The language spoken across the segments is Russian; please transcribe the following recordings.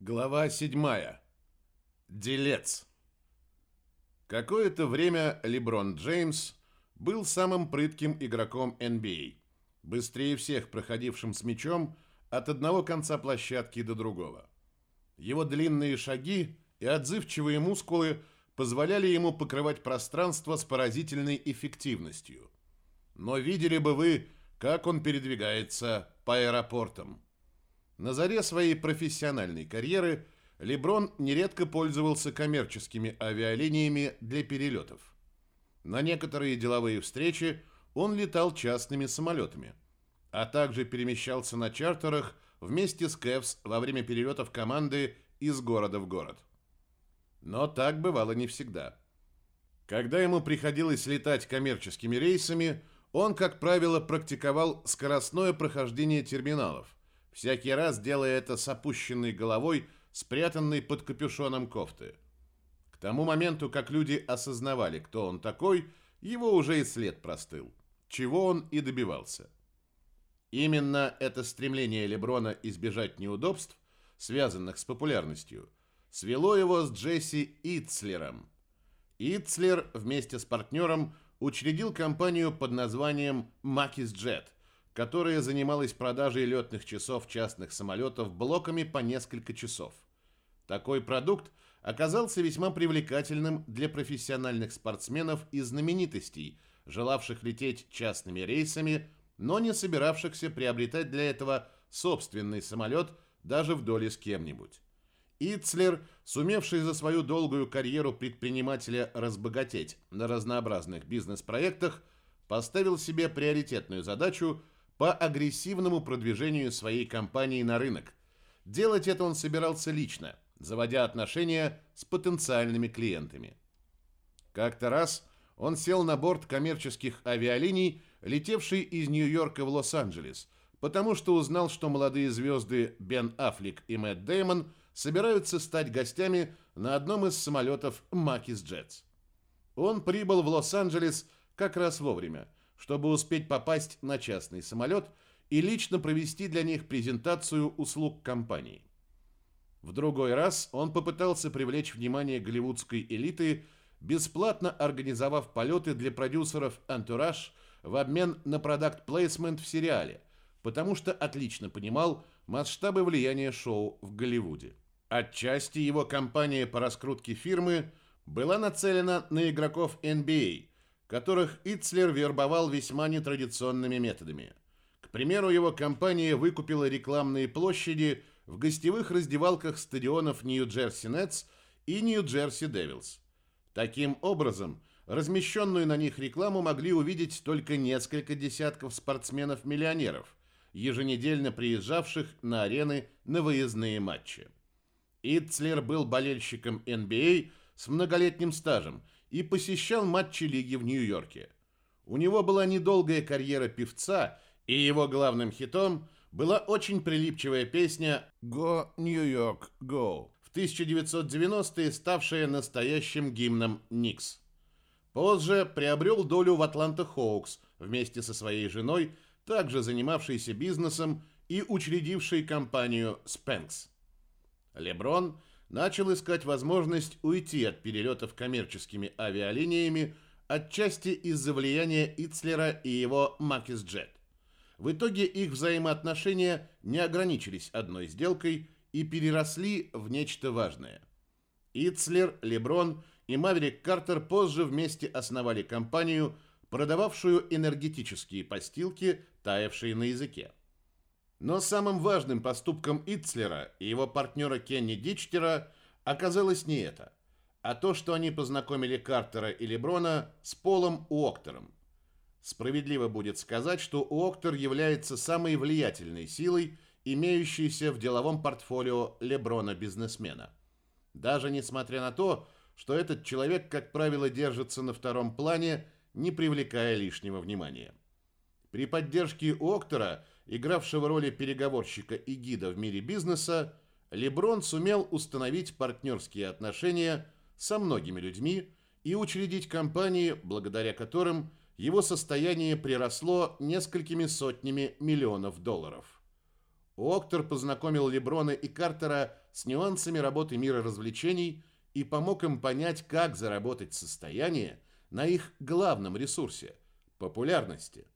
Глава 7. Делец. Какое-то время Леброн Джеймс был самым прытким игроком NBA, быстрее всех проходившим с мячом от одного конца площадки до другого. Его длинные шаги и отзывчивые мускулы позволяли ему покрывать пространство с поразительной эффективностью. Но видели бы вы, как он передвигается по аэропортам. На заре своей профессиональной карьеры Леброн нередко пользовался коммерческими авиалиниями для перелетов. На некоторые деловые встречи он летал частными самолетами, а также перемещался на чартерах вместе с Кэвс во время перелетов команды из города в город. Но так бывало не всегда. Когда ему приходилось летать коммерческими рейсами, он, как правило, практиковал скоростное прохождение терминалов, всякий раз делая это с опущенной головой, спрятанной под капюшоном кофты. К тому моменту, как люди осознавали, кто он такой, его уже и след простыл, чего он и добивался. Именно это стремление Леброна избежать неудобств, связанных с популярностью, свело его с Джесси Итцлером. Итцлер вместе с партнером учредил компанию под названием Макис Джет – которая занималась продажей летных часов частных самолетов блоками по несколько часов. Такой продукт оказался весьма привлекательным для профессиональных спортсменов и знаменитостей, желавших лететь частными рейсами, но не собиравшихся приобретать для этого собственный самолет даже в доле с кем-нибудь. Ицлер, сумевший за свою долгую карьеру предпринимателя разбогатеть на разнообразных бизнес-проектах, поставил себе приоритетную задачу – по агрессивному продвижению своей компании на рынок. Делать это он собирался лично, заводя отношения с потенциальными клиентами. Как-то раз он сел на борт коммерческих авиалиний, летевший из Нью-Йорка в Лос-Анджелес, потому что узнал, что молодые звезды Бен Аффлек и Мэтт Дэймон собираются стать гостями на одном из самолетов Макис Джетс. Он прибыл в Лос-Анджелес как раз вовремя – чтобы успеть попасть на частный самолет и лично провести для них презентацию услуг компании. В другой раз он попытался привлечь внимание голливудской элиты, бесплатно организовав полеты для продюсеров «Антураж» в обмен на продакт-плейсмент в сериале, потому что отлично понимал масштабы влияния шоу в Голливуде. Отчасти его компания по раскрутке фирмы была нацелена на игроков NBA, которых Ицлер вербовал весьма нетрадиционными методами. К примеру, его компания выкупила рекламные площади в гостевых раздевалках стадионов Нью-Джерси Нетс и Нью-Джерси Девилс. Таким образом, размещенную на них рекламу могли увидеть только несколько десятков спортсменов-миллионеров, еженедельно приезжавших на арены на выездные матчи. Ицлер был болельщиком NBA с многолетним стажем – и посещал матчи лиги в Нью-Йорке. У него была недолгая карьера певца, и его главным хитом была очень прилипчивая песня «Go New York Go», в 1990-е ставшая настоящим гимном Никс. Позже приобрел долю в Атланта Хоукс вместе со своей женой, также занимавшейся бизнесом и учредившей компанию Spanx. Леброн начал искать возможность уйти от перелетов коммерческими авиалиниями отчасти из-за влияния Ицлера и его Макис Джет. В итоге их взаимоотношения не ограничились одной сделкой и переросли в нечто важное. Ицлер, Леброн и Маверик Картер позже вместе основали компанию, продававшую энергетические постилки, таявшие на языке. Но самым важным поступком Ицлера и его партнера Кенни Дичтера оказалось не это, а то, что они познакомили Картера и Леброна с Полом Уоктером. Справедливо будет сказать, что Уоктер является самой влиятельной силой, имеющейся в деловом портфолио Леброна-бизнесмена. Даже несмотря на то, что этот человек, как правило, держится на втором плане, не привлекая лишнего внимания. При поддержке Уоктера – игравшего роли переговорщика и гида в мире бизнеса, Леброн сумел установить партнерские отношения со многими людьми и учредить компании, благодаря которым его состояние приросло несколькими сотнями миллионов долларов. Октор познакомил Леброна и Картера с нюансами работы мира развлечений и помог им понять, как заработать состояние на их главном ресурсе – популярности.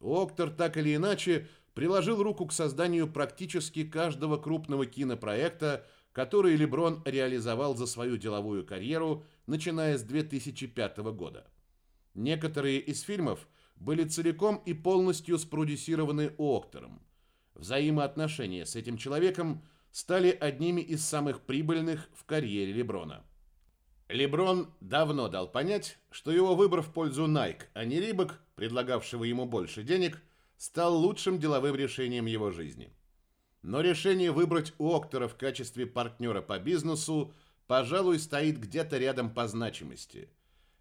Октор так или иначе приложил руку к созданию практически каждого крупного кинопроекта, который Леброн реализовал за свою деловую карьеру, начиная с 2005 года. Некоторые из фильмов были целиком и полностью спродюсированы Октором. Взаимоотношения с этим человеком стали одними из самых прибыльных в карьере Леброна. Леброн давно дал понять, что его выбор в пользу Nike, а не Reebok, предлагавшего ему больше денег, стал лучшим деловым решением его жизни. Но решение выбрать Уоктера в качестве партнера по бизнесу, пожалуй, стоит где-то рядом по значимости.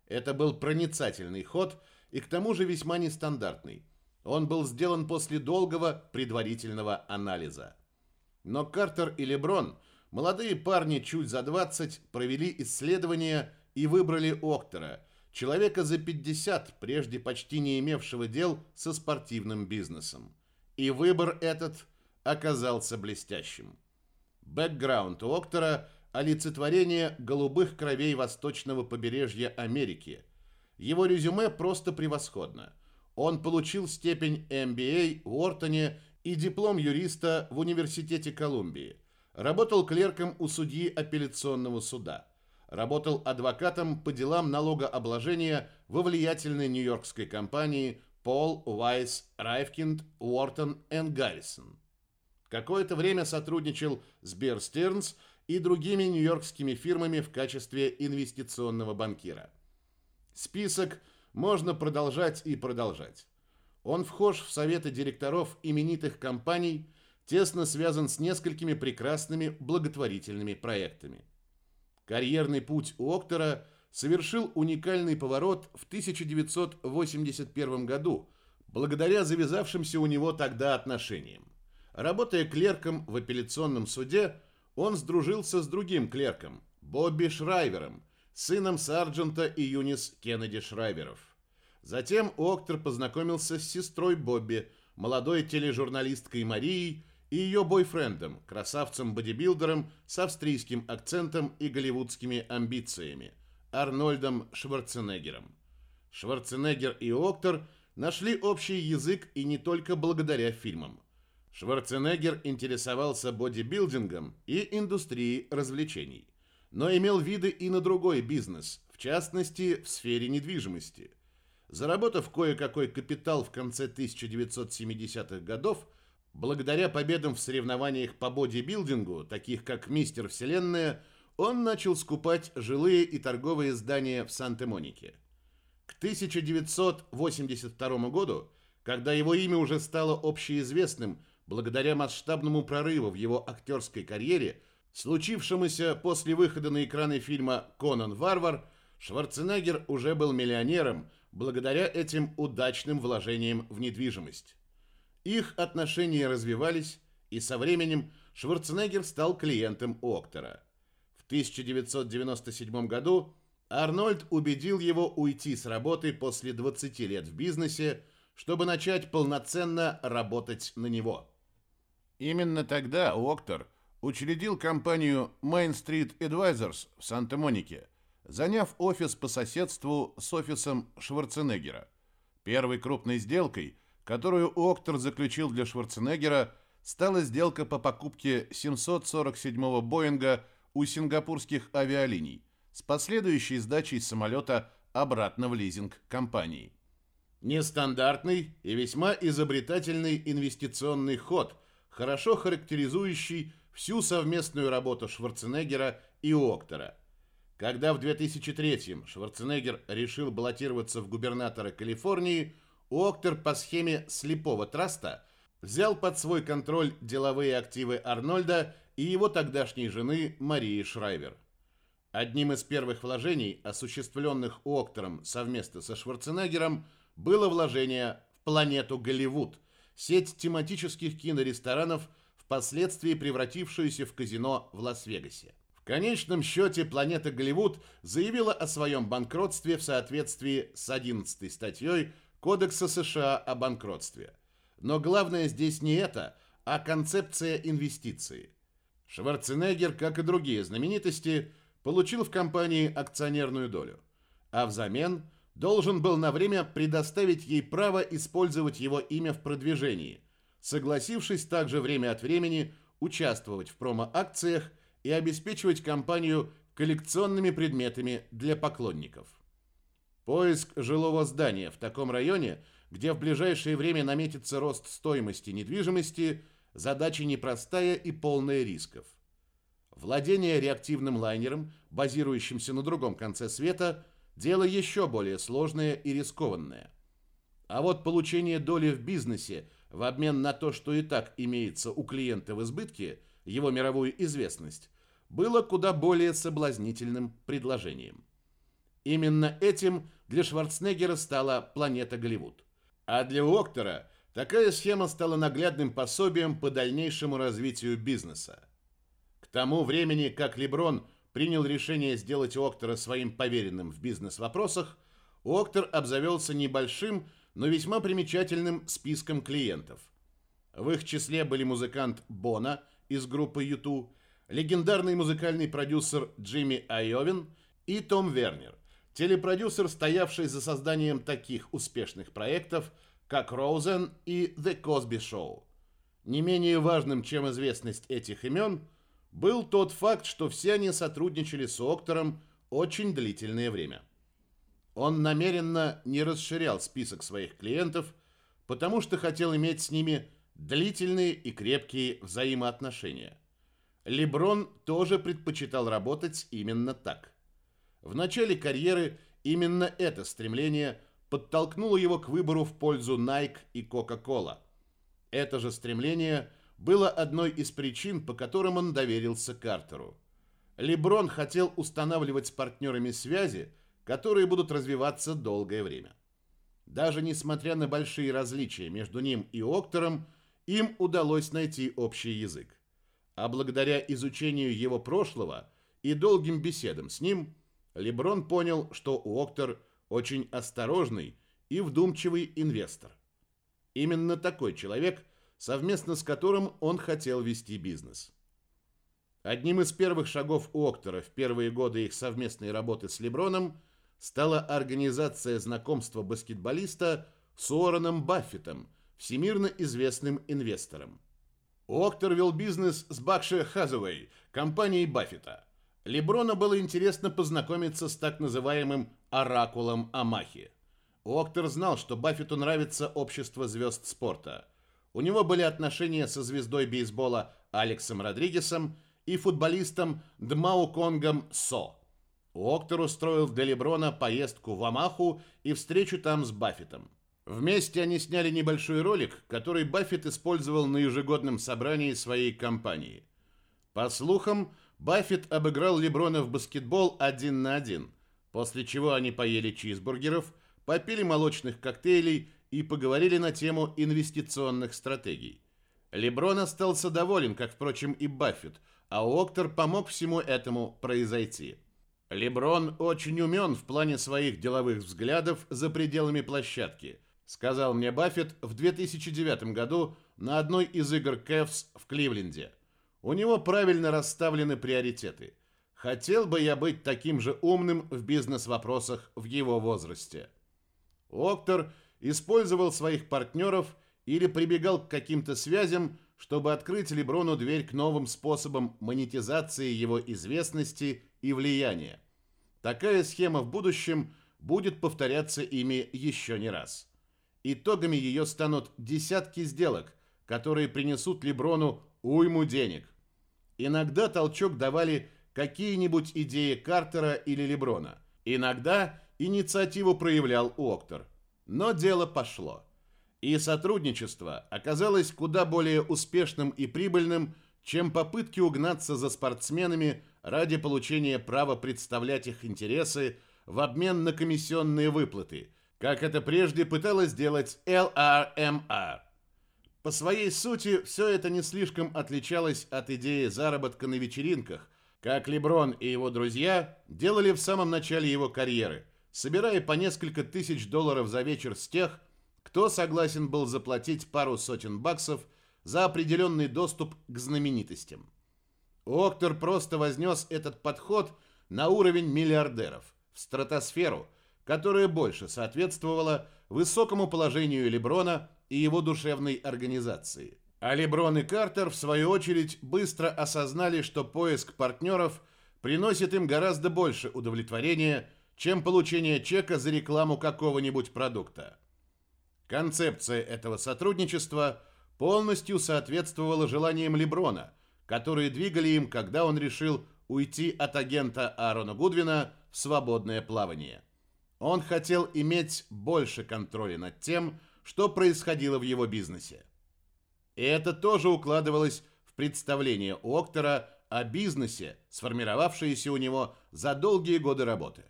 Это был проницательный ход и к тому же весьма нестандартный. Он был сделан после долгого предварительного анализа. Но Картер и Леброн, молодые парни чуть за 20, провели исследования и выбрали Октора, человека за 50, прежде почти не имевшего дел со спортивным бизнесом. И выбор этот оказался блестящим. Бэкграунд у Октора – олицетворение голубых кровей восточного побережья Америки. Его резюме просто превосходно. Он получил степень MBA в Уортоне и диплом юриста в Университете Колумбии. Работал клерком у судьи апелляционного суда. Работал адвокатом по делам налогообложения во влиятельной нью-йоркской компании Пол Уайс Райфкинд Уортон энд Гаррисон. Какое-то время сотрудничал с Бер Стернс и другими нью-йоркскими фирмами в качестве инвестиционного банкира. Список можно продолжать и продолжать. Он вхож в советы директоров именитых компаний, тесно связан с несколькими прекрасными благотворительными проектами. Карьерный путь Октора совершил уникальный поворот в 1981 году, благодаря завязавшимся у него тогда отношениям. Работая клерком в апелляционном суде, он сдружился с другим клерком, Бобби Шрайвером, сыном сарджента и Юнис Кеннеди Шрайверов. Затем Октор познакомился с сестрой Бобби, молодой тележурналисткой Марией и ее бойфрендом, красавцем-бодибилдером с австрийским акцентом и голливудскими амбициями, Арнольдом Шварценеггером. Шварценеггер и Октор нашли общий язык и не только благодаря фильмам. Шварценеггер интересовался бодибилдингом и индустрией развлечений, но имел виды и на другой бизнес, в частности, в сфере недвижимости. Заработав кое-какой капитал в конце 1970-х годов, благодаря победам в соревнованиях по бодибилдингу, таких как «Мистер Вселенная», он начал скупать жилые и торговые здания в Санте-Монике. К 1982 году, когда его имя уже стало общеизвестным – благодаря масштабному прорыву в его актерской карьере, случившемуся после выхода на экраны фильма «Конан Варвар», Шварценеггер уже был миллионером благодаря этим удачным вложениям в недвижимость. Их отношения развивались, и со временем Шварценеггер стал клиентом Октора. В 1997 году Арнольд убедил его уйти с работы после 20 лет в бизнесе, чтобы начать полноценно работать на него. Именно тогда Октор учредил компанию Main Street Advisors в Санта-Монике, заняв офис по соседству с офисом Шварценеггера. Первой крупной сделкой, которую Октор заключил для Шварценеггера, стала сделка по покупке 747-го Боинга у сингапурских авиалиний с последующей сдачей самолета обратно в лизинг компании. Нестандартный и весьма изобретательный инвестиционный ход – хорошо характеризующий всю совместную работу Шварценеггера и Октора. Когда в 2003-м Шварценеггер решил баллотироваться в губернатора Калифорнии, Октор по схеме слепого траста взял под свой контроль деловые активы Арнольда и его тогдашней жены Марии Шрайвер. Одним из первых вложений, осуществленных Октором совместно со Шварценеггером, было вложение в планету Голливуд – сеть тематических киноресторанов, впоследствии превратившуюся в казино в Лас-Вегасе. В конечном счете планета Голливуд заявила о своем банкротстве в соответствии с 11 статьей Кодекса США о банкротстве. Но главное здесь не это, а концепция инвестиции. Шварценеггер, как и другие знаменитости, получил в компании акционерную долю, а взамен должен был на время предоставить ей право использовать его имя в продвижении, согласившись также время от времени участвовать в промо-акциях и обеспечивать компанию коллекционными предметами для поклонников. Поиск жилого здания в таком районе, где в ближайшее время наметится рост стоимости недвижимости, задача непростая и полная рисков. Владение реактивным лайнером, базирующимся на другом конце света, дело еще более сложное и рискованное. А вот получение доли в бизнесе в обмен на то, что и так имеется у клиента в избытке, его мировую известность, было куда более соблазнительным предложением. Именно этим для Шварценеггера стала планета Голливуд. А для Октора такая схема стала наглядным пособием по дальнейшему развитию бизнеса. К тому времени, как Леброн принял решение сделать Октора своим поверенным в бизнес-вопросах, Октор обзавелся небольшим, но весьма примечательным списком клиентов. В их числе были музыкант Бона из группы U2, легендарный музыкальный продюсер Джимми Айовин и Том Вернер, телепродюсер, стоявший за созданием таких успешных проектов, как «Роузен» и «The Cosby Show». Не менее важным, чем известность этих имен, был тот факт, что все они сотрудничали с Октором очень длительное время. Он намеренно не расширял список своих клиентов, потому что хотел иметь с ними длительные и крепкие взаимоотношения. Леброн тоже предпочитал работать именно так. В начале карьеры именно это стремление подтолкнуло его к выбору в пользу Nike и Coca-Cola. Это же стремление было одной из причин, по которым он доверился Картеру. Леброн хотел устанавливать с партнерами связи, которые будут развиваться долгое время. Даже несмотря на большие различия между ним и Октором, им удалось найти общий язык. А благодаря изучению его прошлого и долгим беседам с ним, Леброн понял, что Октор очень осторожный и вдумчивый инвестор. Именно такой человек, совместно с которым он хотел вести бизнес. Одним из первых шагов Октора в первые годы их совместной работы с Леброном – стала организация знакомства баскетболиста с Уорреном Баффетом, всемирно известным инвестором. Октор вел бизнес с Бакши Хазуэй, компанией Баффета. Леброна было интересно познакомиться с так называемым «оракулом Амахи». Октор знал, что Баффету нравится общество звезд спорта. У него были отношения со звездой бейсбола Алексом Родригесом и футболистом Дмау Конгом Со – Уоктер устроил для Леброна поездку в Амаху и встречу там с Баффетом. Вместе они сняли небольшой ролик, который Баффет использовал на ежегодном собрании своей компании. По слухам, Баффет обыграл Леброна в баскетбол один на один, после чего они поели чизбургеров, попили молочных коктейлей и поговорили на тему инвестиционных стратегий. Леброн остался доволен, как, впрочем, и Баффет, а Уоктер помог всему этому произойти. Леброн очень умен в плане своих деловых взглядов за пределами площадки, сказал мне Баффет в 2009 году на одной из игр Кэвс в Кливленде. У него правильно расставлены приоритеты. Хотел бы я быть таким же умным в бизнес-вопросах в его возрасте. Октор использовал своих партнеров или прибегал к каким-то связям, чтобы открыть Леброну дверь к новым способам монетизации его известности и влияния. Такая схема в будущем будет повторяться ими еще не раз. Итогами ее станут десятки сделок, которые принесут Леброну уйму денег. Иногда толчок давали какие-нибудь идеи Картера или Леброна. Иногда инициативу проявлял Октор. Но дело пошло. И сотрудничество оказалось куда более успешным и прибыльным, чем попытки угнаться за спортсменами ради получения права представлять их интересы в обмен на комиссионные выплаты, как это прежде пыталась сделать LRMR. По своей сути, все это не слишком отличалось от идеи заработка на вечеринках, как Леброн и его друзья делали в самом начале его карьеры, собирая по несколько тысяч долларов за вечер с тех, кто согласен был заплатить пару сотен баксов за определенный доступ к знаменитостям. Октор просто вознес этот подход на уровень миллиардеров, в стратосферу, которая больше соответствовала высокому положению Леброна и его душевной организации. А Леброн и Картер, в свою очередь, быстро осознали, что поиск партнеров приносит им гораздо больше удовлетворения, чем получение чека за рекламу какого-нибудь продукта. Концепция этого сотрудничества полностью соответствовала желаниям Леброна, которые двигали им, когда он решил уйти от агента Аарона Гудвина в свободное плавание. Он хотел иметь больше контроля над тем, что происходило в его бизнесе. И это тоже укладывалось в представление Октора о бизнесе, сформировавшееся у него за долгие годы работы.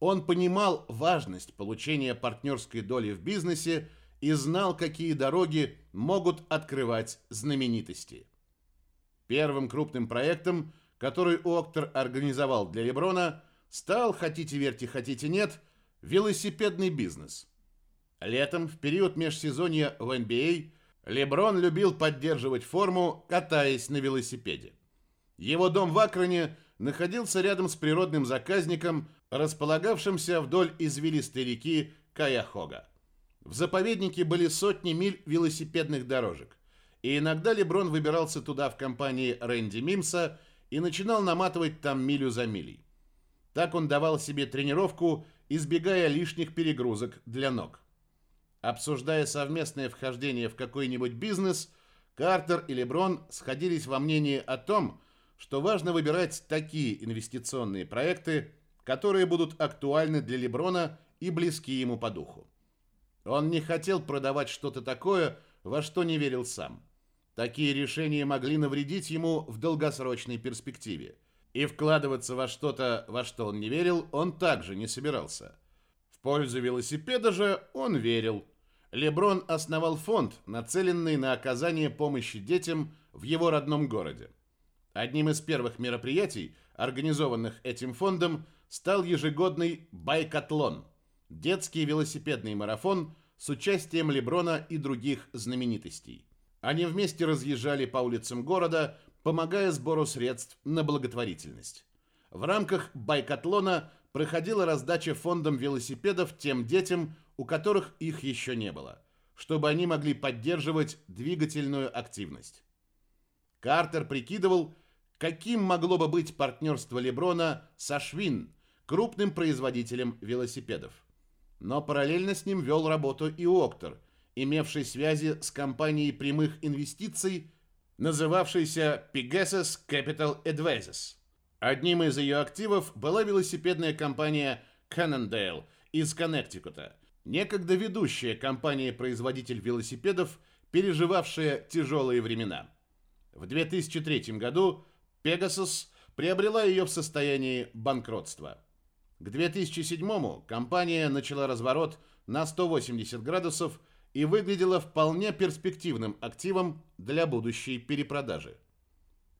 Он понимал важность получения партнерской доли в бизнесе и знал, какие дороги могут открывать знаменитости. Первым крупным проектом, который Октор организовал для Леброна, стал, хотите верьте, хотите нет, велосипедный бизнес. Летом, в период межсезонья в NBA, а, Леброн любил поддерживать форму, катаясь на велосипеде. Его дом в Акроне находился рядом с природным заказником, располагавшимся вдоль извилистой реки Каяхога. В заповеднике были сотни миль велосипедных дорожек, и иногда Леброн выбирался туда в компании Рэнди Мимса и начинал наматывать там милю за милей. Так он давал себе тренировку, избегая лишних перегрузок для ног. Обсуждая совместное вхождение в какой-нибудь бизнес, Картер и Леброн сходились во мнении о том, что важно выбирать такие инвестиционные проекты, которые будут актуальны для Леброна и близки ему по духу. Он не хотел продавать что-то такое, во что не верил сам. Такие решения могли навредить ему в долгосрочной перспективе. И вкладываться во что-то, во что он не верил, он также не собирался. В пользу велосипеда же он верил. Леброн основал фонд, нацеленный на оказание помощи детям в его родном городе. Одним из первых мероприятий, организованных этим фондом, стал ежегодный «Байкатлон» – детский велосипедный марафон с участием Леброна и других знаменитостей. Они вместе разъезжали по улицам города, помогая сбору средств на благотворительность. В рамках «Байкатлона» проходила раздача фондом велосипедов тем детям, у которых их еще не было, чтобы они могли поддерживать двигательную активность. Картер прикидывал, каким могло бы быть партнерство Леброна со Швин, крупным производителем велосипедов. Но параллельно с ним вел работу и Октор, имевший связи с компанией прямых инвестиций, называвшейся Pegasus Capital Advisors. Одним из ее активов была велосипедная компания Cannondale из Коннектикута, некогда ведущая компания-производитель велосипедов, переживавшая тяжелые времена. В 2003 году Pegasus приобрела ее в состоянии банкротства. К 2007 компания начала разворот на 180 градусов и выглядела вполне перспективным активом для будущей перепродажи.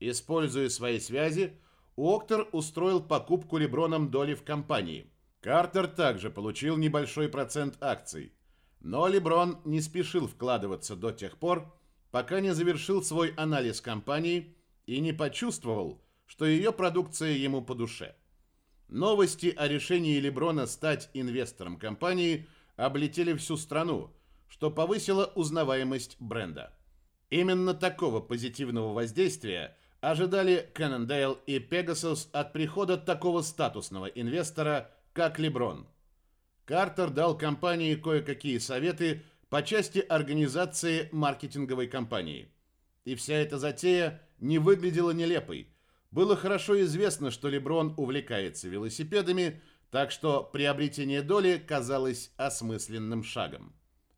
Используя свои связи, Октор устроил покупку Леброном доли в компании. Картер также получил небольшой процент акций. Но Леброн не спешил вкладываться до тех пор, пока не завершил свой анализ компании и не почувствовал, что ее продукция ему по душе. Новости о решении Леброна стать инвестором компании облетели всю страну, что повысило узнаваемость бренда. Именно такого позитивного воздействия ожидали Cannondale и Pegasus от прихода такого статусного инвестора, как Леброн. Картер дал компании кое-какие советы по части организации маркетинговой кампании. И вся эта затея не выглядела нелепой. Было хорошо известно, что Леброн увлекается велосипедами, так что приобретение доли казалось осмысленным шагом.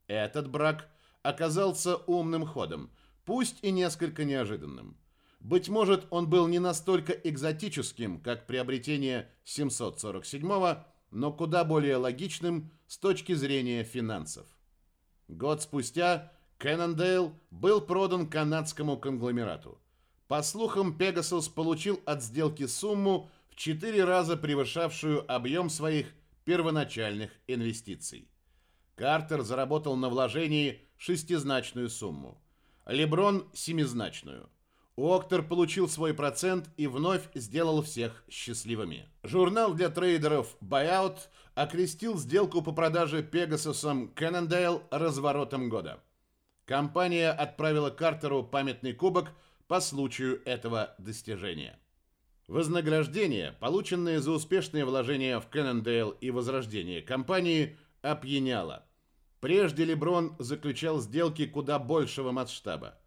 Этот брак оказался умным ходом, пусть и несколько неожиданным. Быть может, он был не настолько экзотическим, как приобретение 747-го, но куда более логичным с точки зрения финансов. Год спустя Кэннондейл был продан канадскому конгломерату. По слухам, Пегасус получил от сделки сумму в 4 раза превышавшую объем своих первоначальных инвестиций. Картер заработал на вложении шестизначную сумму. Леброн – семизначную. Октор получил свой процент и вновь сделал всех счастливыми. Журнал для трейдеров Buyout окрестил сделку по продаже Пегасусом Cannondale разворотом года. Компания отправила Картеру памятный кубок по случаю этого достижения. Вознаграждение, полученное за успешные вложения в Cannondale и возрождение компании, опьяняло. Прежде Леброн заключал сделки куда большего масштаба.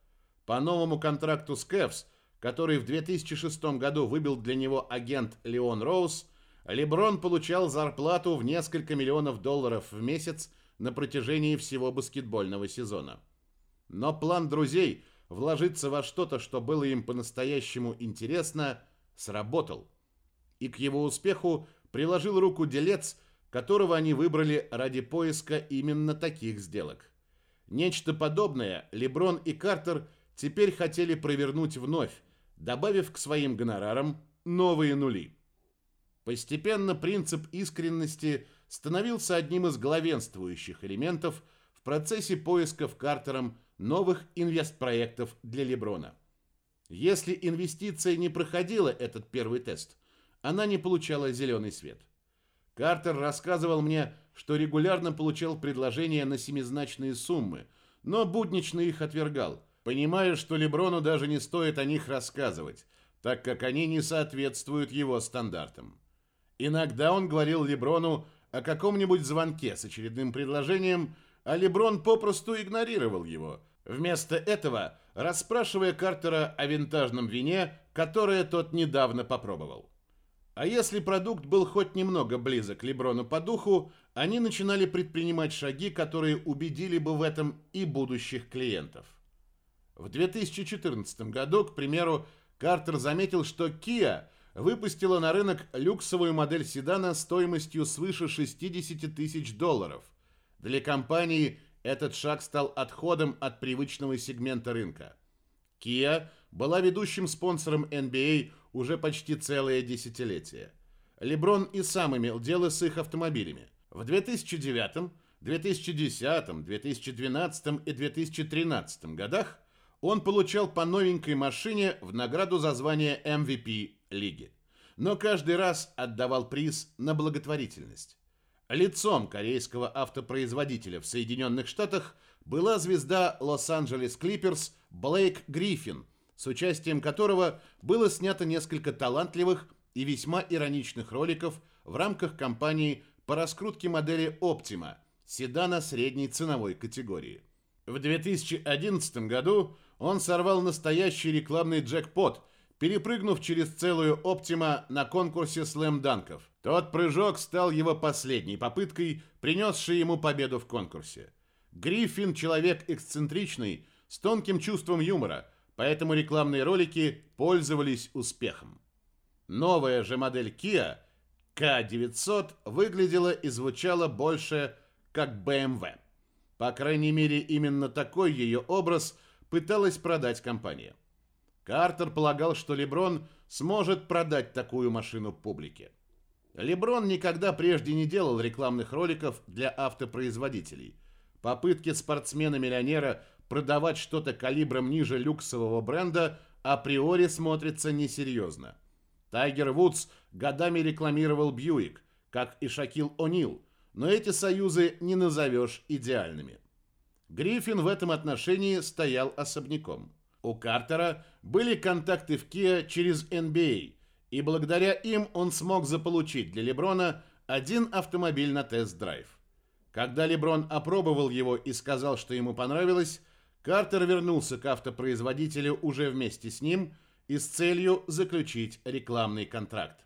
По новому контракту с Кэвс, который в 2006 году выбил для него агент Леон Роуз, Леброн получал зарплату в несколько миллионов долларов в месяц на протяжении всего баскетбольного сезона. Но план друзей вложиться во что-то, что было им по-настоящему интересно, сработал. И к его успеху приложил руку делец, которого они выбрали ради поиска именно таких сделок. Нечто подобное Леброн и Картер – теперь хотели провернуть вновь, добавив к своим гонорарам новые нули. Постепенно принцип искренности становился одним из главенствующих элементов в процессе поисков Картером новых инвестпроектов для Леброна. Если инвестиция не проходила этот первый тест, она не получала зеленый свет. Картер рассказывал мне, что регулярно получал предложения на семизначные суммы, но буднично их отвергал – понимая, что Леброну даже не стоит о них рассказывать, так как они не соответствуют его стандартам. Иногда он говорил Леброну о каком-нибудь звонке с очередным предложением, а Леброн попросту игнорировал его, вместо этого расспрашивая Картера о винтажном вине, которое тот недавно попробовал. А если продукт был хоть немного близок к Леброну по духу, они начинали предпринимать шаги, которые убедили бы в этом и будущих клиентов. В 2014 году, к примеру, Картер заметил, что Kia выпустила на рынок люксовую модель седана стоимостью свыше 60 тысяч долларов. Для компании этот шаг стал отходом от привычного сегмента рынка. Kia была ведущим спонсором NBA уже почти целое десятилетие. Леброн и сам имел дело с их автомобилями. В 2009, 2010, 2012 и 2013 годах он получал по новенькой машине в награду за звание MVP лиги. Но каждый раз отдавал приз на благотворительность. Лицом корейского автопроизводителя в Соединенных Штатах была звезда Лос-Анджелес Клиперс Блейк Гриффин, с участием которого было снято несколько талантливых и весьма ироничных роликов в рамках кампании по раскрутке модели Optima, седана средней ценовой категории. В 2011 году он сорвал настоящий рекламный джекпот, перепрыгнув через целую Оптима на конкурсе слэм-данков. Тот прыжок стал его последней попыткой, принесшей ему победу в конкурсе. Гриффин – человек эксцентричный, с тонким чувством юмора, поэтому рекламные ролики пользовались успехом. Новая же модель Kia K900 выглядела и звучала больше как BMW. По крайней мере, именно такой ее образ пыталась продать компания. Картер полагал, что Леброн сможет продать такую машину публике. Леброн никогда прежде не делал рекламных роликов для автопроизводителей. Попытки спортсмена-миллионера продавать что-то калибром ниже люксового бренда априори смотрятся несерьезно. Тайгер Вудс годами рекламировал Бьюик, как и Шакил О'Нил, но эти союзы не назовешь идеальными. Гриффин в этом отношении стоял особняком. У Картера были контакты в Kia через NBA, и благодаря им он смог заполучить для Леброна один автомобиль на тест-драйв. Когда Леброн опробовал его и сказал, что ему понравилось, Картер вернулся к автопроизводителю уже вместе с ним и с целью заключить рекламный контракт.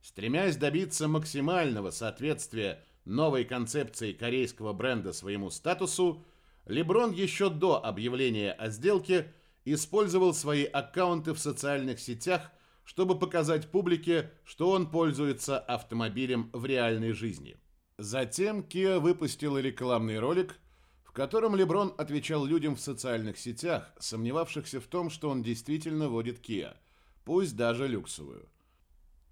Стремясь добиться максимального соответствия новой концепцией корейского бренда своему статусу, Леброн еще до объявления о сделке использовал свои аккаунты в социальных сетях, чтобы показать публике, что он пользуется автомобилем в реальной жизни. Затем Kia выпустила рекламный ролик, в котором Леброн отвечал людям в социальных сетях, сомневавшихся в том, что он действительно водит Kia, пусть даже люксовую.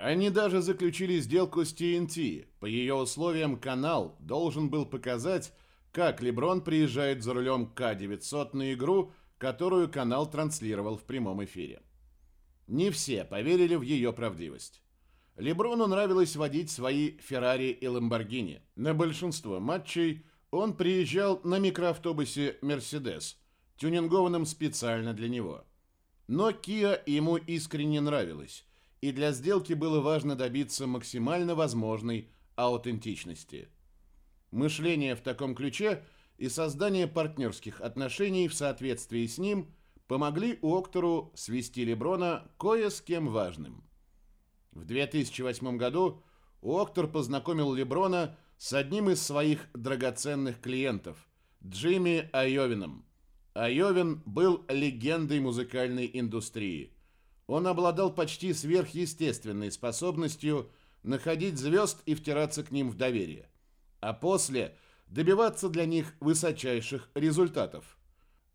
Они даже заключили сделку с TNT. По ее условиям канал должен был показать, как Леброн приезжает за рулем К-900 на игру, которую канал транслировал в прямом эфире. Не все поверили в ее правдивость. Леброну нравилось водить свои Феррари и Ламборгини. На большинство матчей он приезжал на микроавтобусе «Мерседес», тюнингованном специально для него. Но Kia ему искренне нравилась, и для сделки было важно добиться максимально возможной аутентичности. Мышление в таком ключе и создание партнерских отношений в соответствии с ним помогли Октору свести Леброна кое с кем важным. В 2008 году Октор познакомил Леброна с одним из своих драгоценных клиентов – Джимми Айовином. Айовин был легендой музыкальной индустрии. Он обладал почти сверхъестественной способностью находить звезд и втираться к ним в доверие, а после добиваться для них высочайших результатов.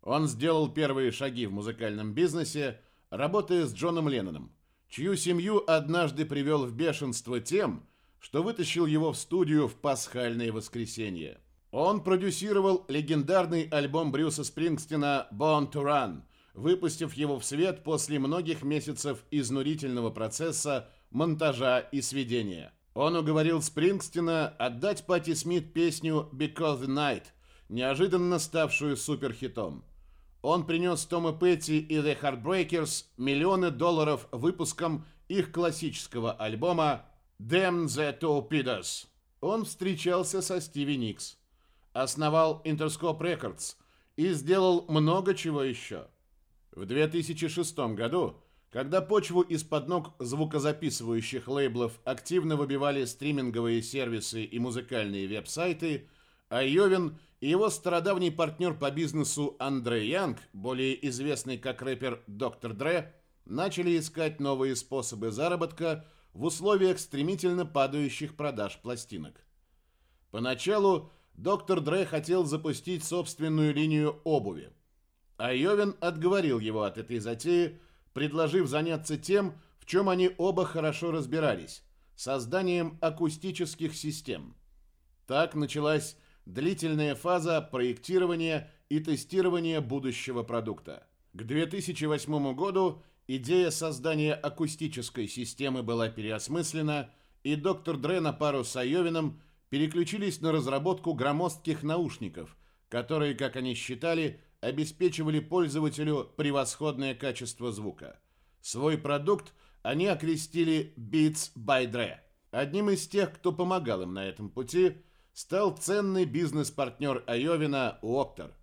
Он сделал первые шаги в музыкальном бизнесе, работая с Джоном Ленноном, чью семью однажды привел в бешенство тем, что вытащил его в студию в пасхальное воскресенье. Он продюсировал легендарный альбом Брюса Спрингстина «Born to Run», выпустив его в свет после многих месяцев изнурительного процесса монтажа и сведения. Он уговорил Спрингстина отдать Пати Смит песню «Because the Night», неожиданно ставшую суперхитом. Он принес Тома Петти и The Heartbreakers миллионы долларов выпуском их классического альбома Damn the Torpedoes. Он встречался со Стиви Никс, основал Interscope Records и сделал много чего еще. В 2006 году, когда почву из-под ног звукозаписывающих лейблов активно выбивали стриминговые сервисы и музыкальные веб-сайты, Айовин и его стародавний партнер по бизнесу Андре Янг, более известный как рэпер Доктор Дре, начали искать новые способы заработка – в условиях стремительно падающих продаж пластинок. Поначалу доктор Дре хотел запустить собственную линию обуви, а Йовен отговорил его от этой затеи, предложив заняться тем, в чем они оба хорошо разбирались – созданием акустических систем. Так началась длительная фаза проектирования и тестирования будущего продукта. К 2008 году Идея создания акустической системы была переосмыслена, и доктор Дре на пару с Айовином переключились на разработку громоздких наушников, которые, как они считали, обеспечивали пользователю превосходное качество звука. Свой продукт они окрестили Beats by Dre. Одним из тех, кто помогал им на этом пути, стал ценный бизнес-партнер Айовина Уоктор.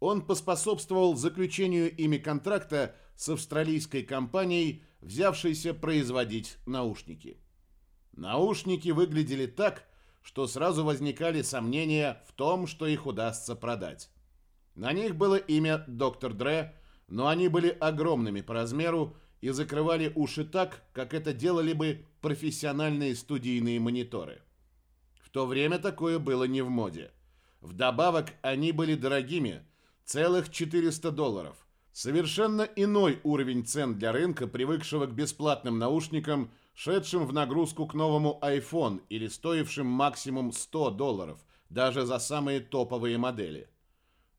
Он поспособствовал заключению ими контракта с австралийской компанией, взявшейся производить наушники. Наушники выглядели так, что сразу возникали сомнения в том, что их удастся продать. На них было имя Доктор Дре, но они были огромными по размеру и закрывали уши так, как это делали бы профессиональные студийные мониторы. В то время такое было не в моде. Вдобавок они были дорогими, целых 400 долларов, Совершенно иной уровень цен для рынка, привыкшего к бесплатным наушникам, шедшим в нагрузку к новому iPhone или стоившим максимум 100 долларов, даже за самые топовые модели.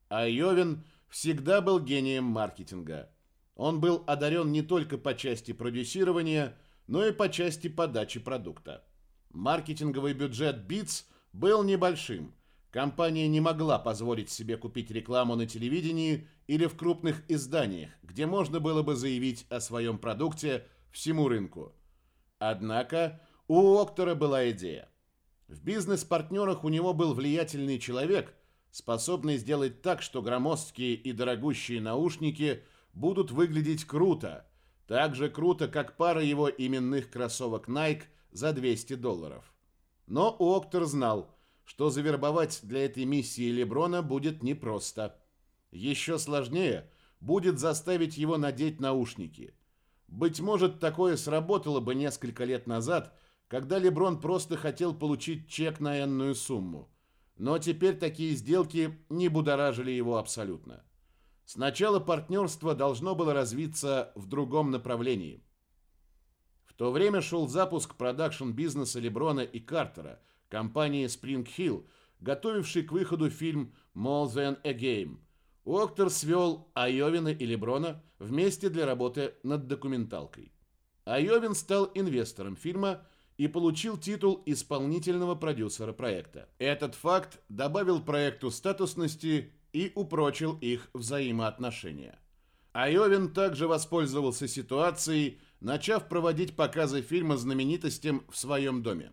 А Йовин всегда был гением маркетинга. Он был одарен не только по части продюсирования, но и по части подачи продукта. Маркетинговый бюджет Beats был небольшим, Компания не могла позволить себе купить рекламу на телевидении или в крупных изданиях, где можно было бы заявить о своем продукте всему рынку. Однако у Октора была идея. В бизнес-партнерах у него был влиятельный человек, способный сделать так, что громоздкие и дорогущие наушники будут выглядеть круто, так же круто, как пара его именных кроссовок Nike за 200 долларов. Но Октор знал – что завербовать для этой миссии Леброна будет непросто. Еще сложнее будет заставить его надеть наушники. Быть может, такое сработало бы несколько лет назад, когда Леброн просто хотел получить чек на энную сумму. Но теперь такие сделки не будоражили его абсолютно. Сначала партнерство должно было развиться в другом направлении. В то время шел запуск продакшн-бизнеса Леброна и Картера – компании Spring Hill, готовившей к выходу фильм More Than a Game. Октор свел Айовина и Леброна вместе для работы над документалкой. Айовин стал инвестором фильма и получил титул исполнительного продюсера проекта. Этот факт добавил проекту статусности и упрочил их взаимоотношения. Айовин также воспользовался ситуацией, начав проводить показы фильма знаменитостям в своем доме.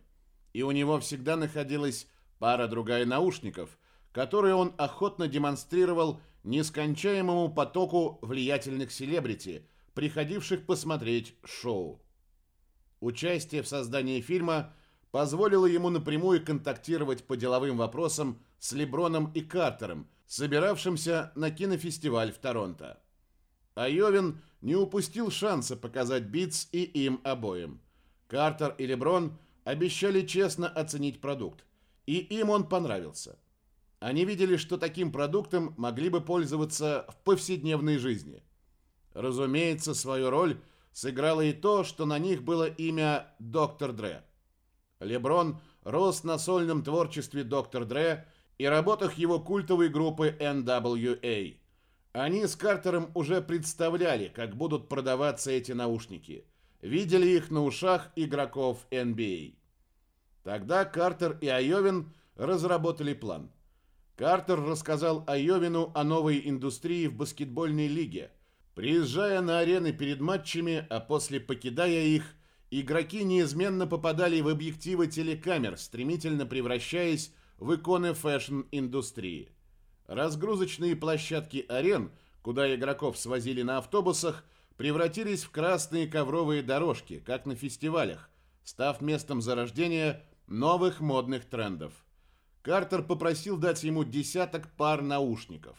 И у него всегда находилась пара-другая наушников, которые он охотно демонстрировал нескончаемому потоку влиятельных селебрити, приходивших посмотреть шоу. Участие в создании фильма позволило ему напрямую контактировать по деловым вопросам с Леброном и Картером, собиравшимся на кинофестиваль в Торонто. Айовин не упустил шанса показать Битс и им обоим. Картер и Леброн обещали честно оценить продукт, и им он понравился. Они видели, что таким продуктом могли бы пользоваться в повседневной жизни. Разумеется, свою роль сыграло и то, что на них было имя Доктор Дре. Леброн рос на сольном творчестве Доктор Дре и работах его культовой группы NWA. Они с Картером уже представляли, как будут продаваться эти наушники. Видели их на ушах игроков NBA. Тогда Картер и Айовин разработали план. Картер рассказал Айовину о новой индустрии в баскетбольной лиге. Приезжая на арены перед матчами, а после покидая их, игроки неизменно попадали в объективы телекамер, стремительно превращаясь в иконы фэшн-индустрии. Разгрузочные площадки арен, куда игроков свозили на автобусах, превратились в красные ковровые дорожки, как на фестивалях, став местом зарождения новых модных трендов. Картер попросил дать ему десяток пар наушников.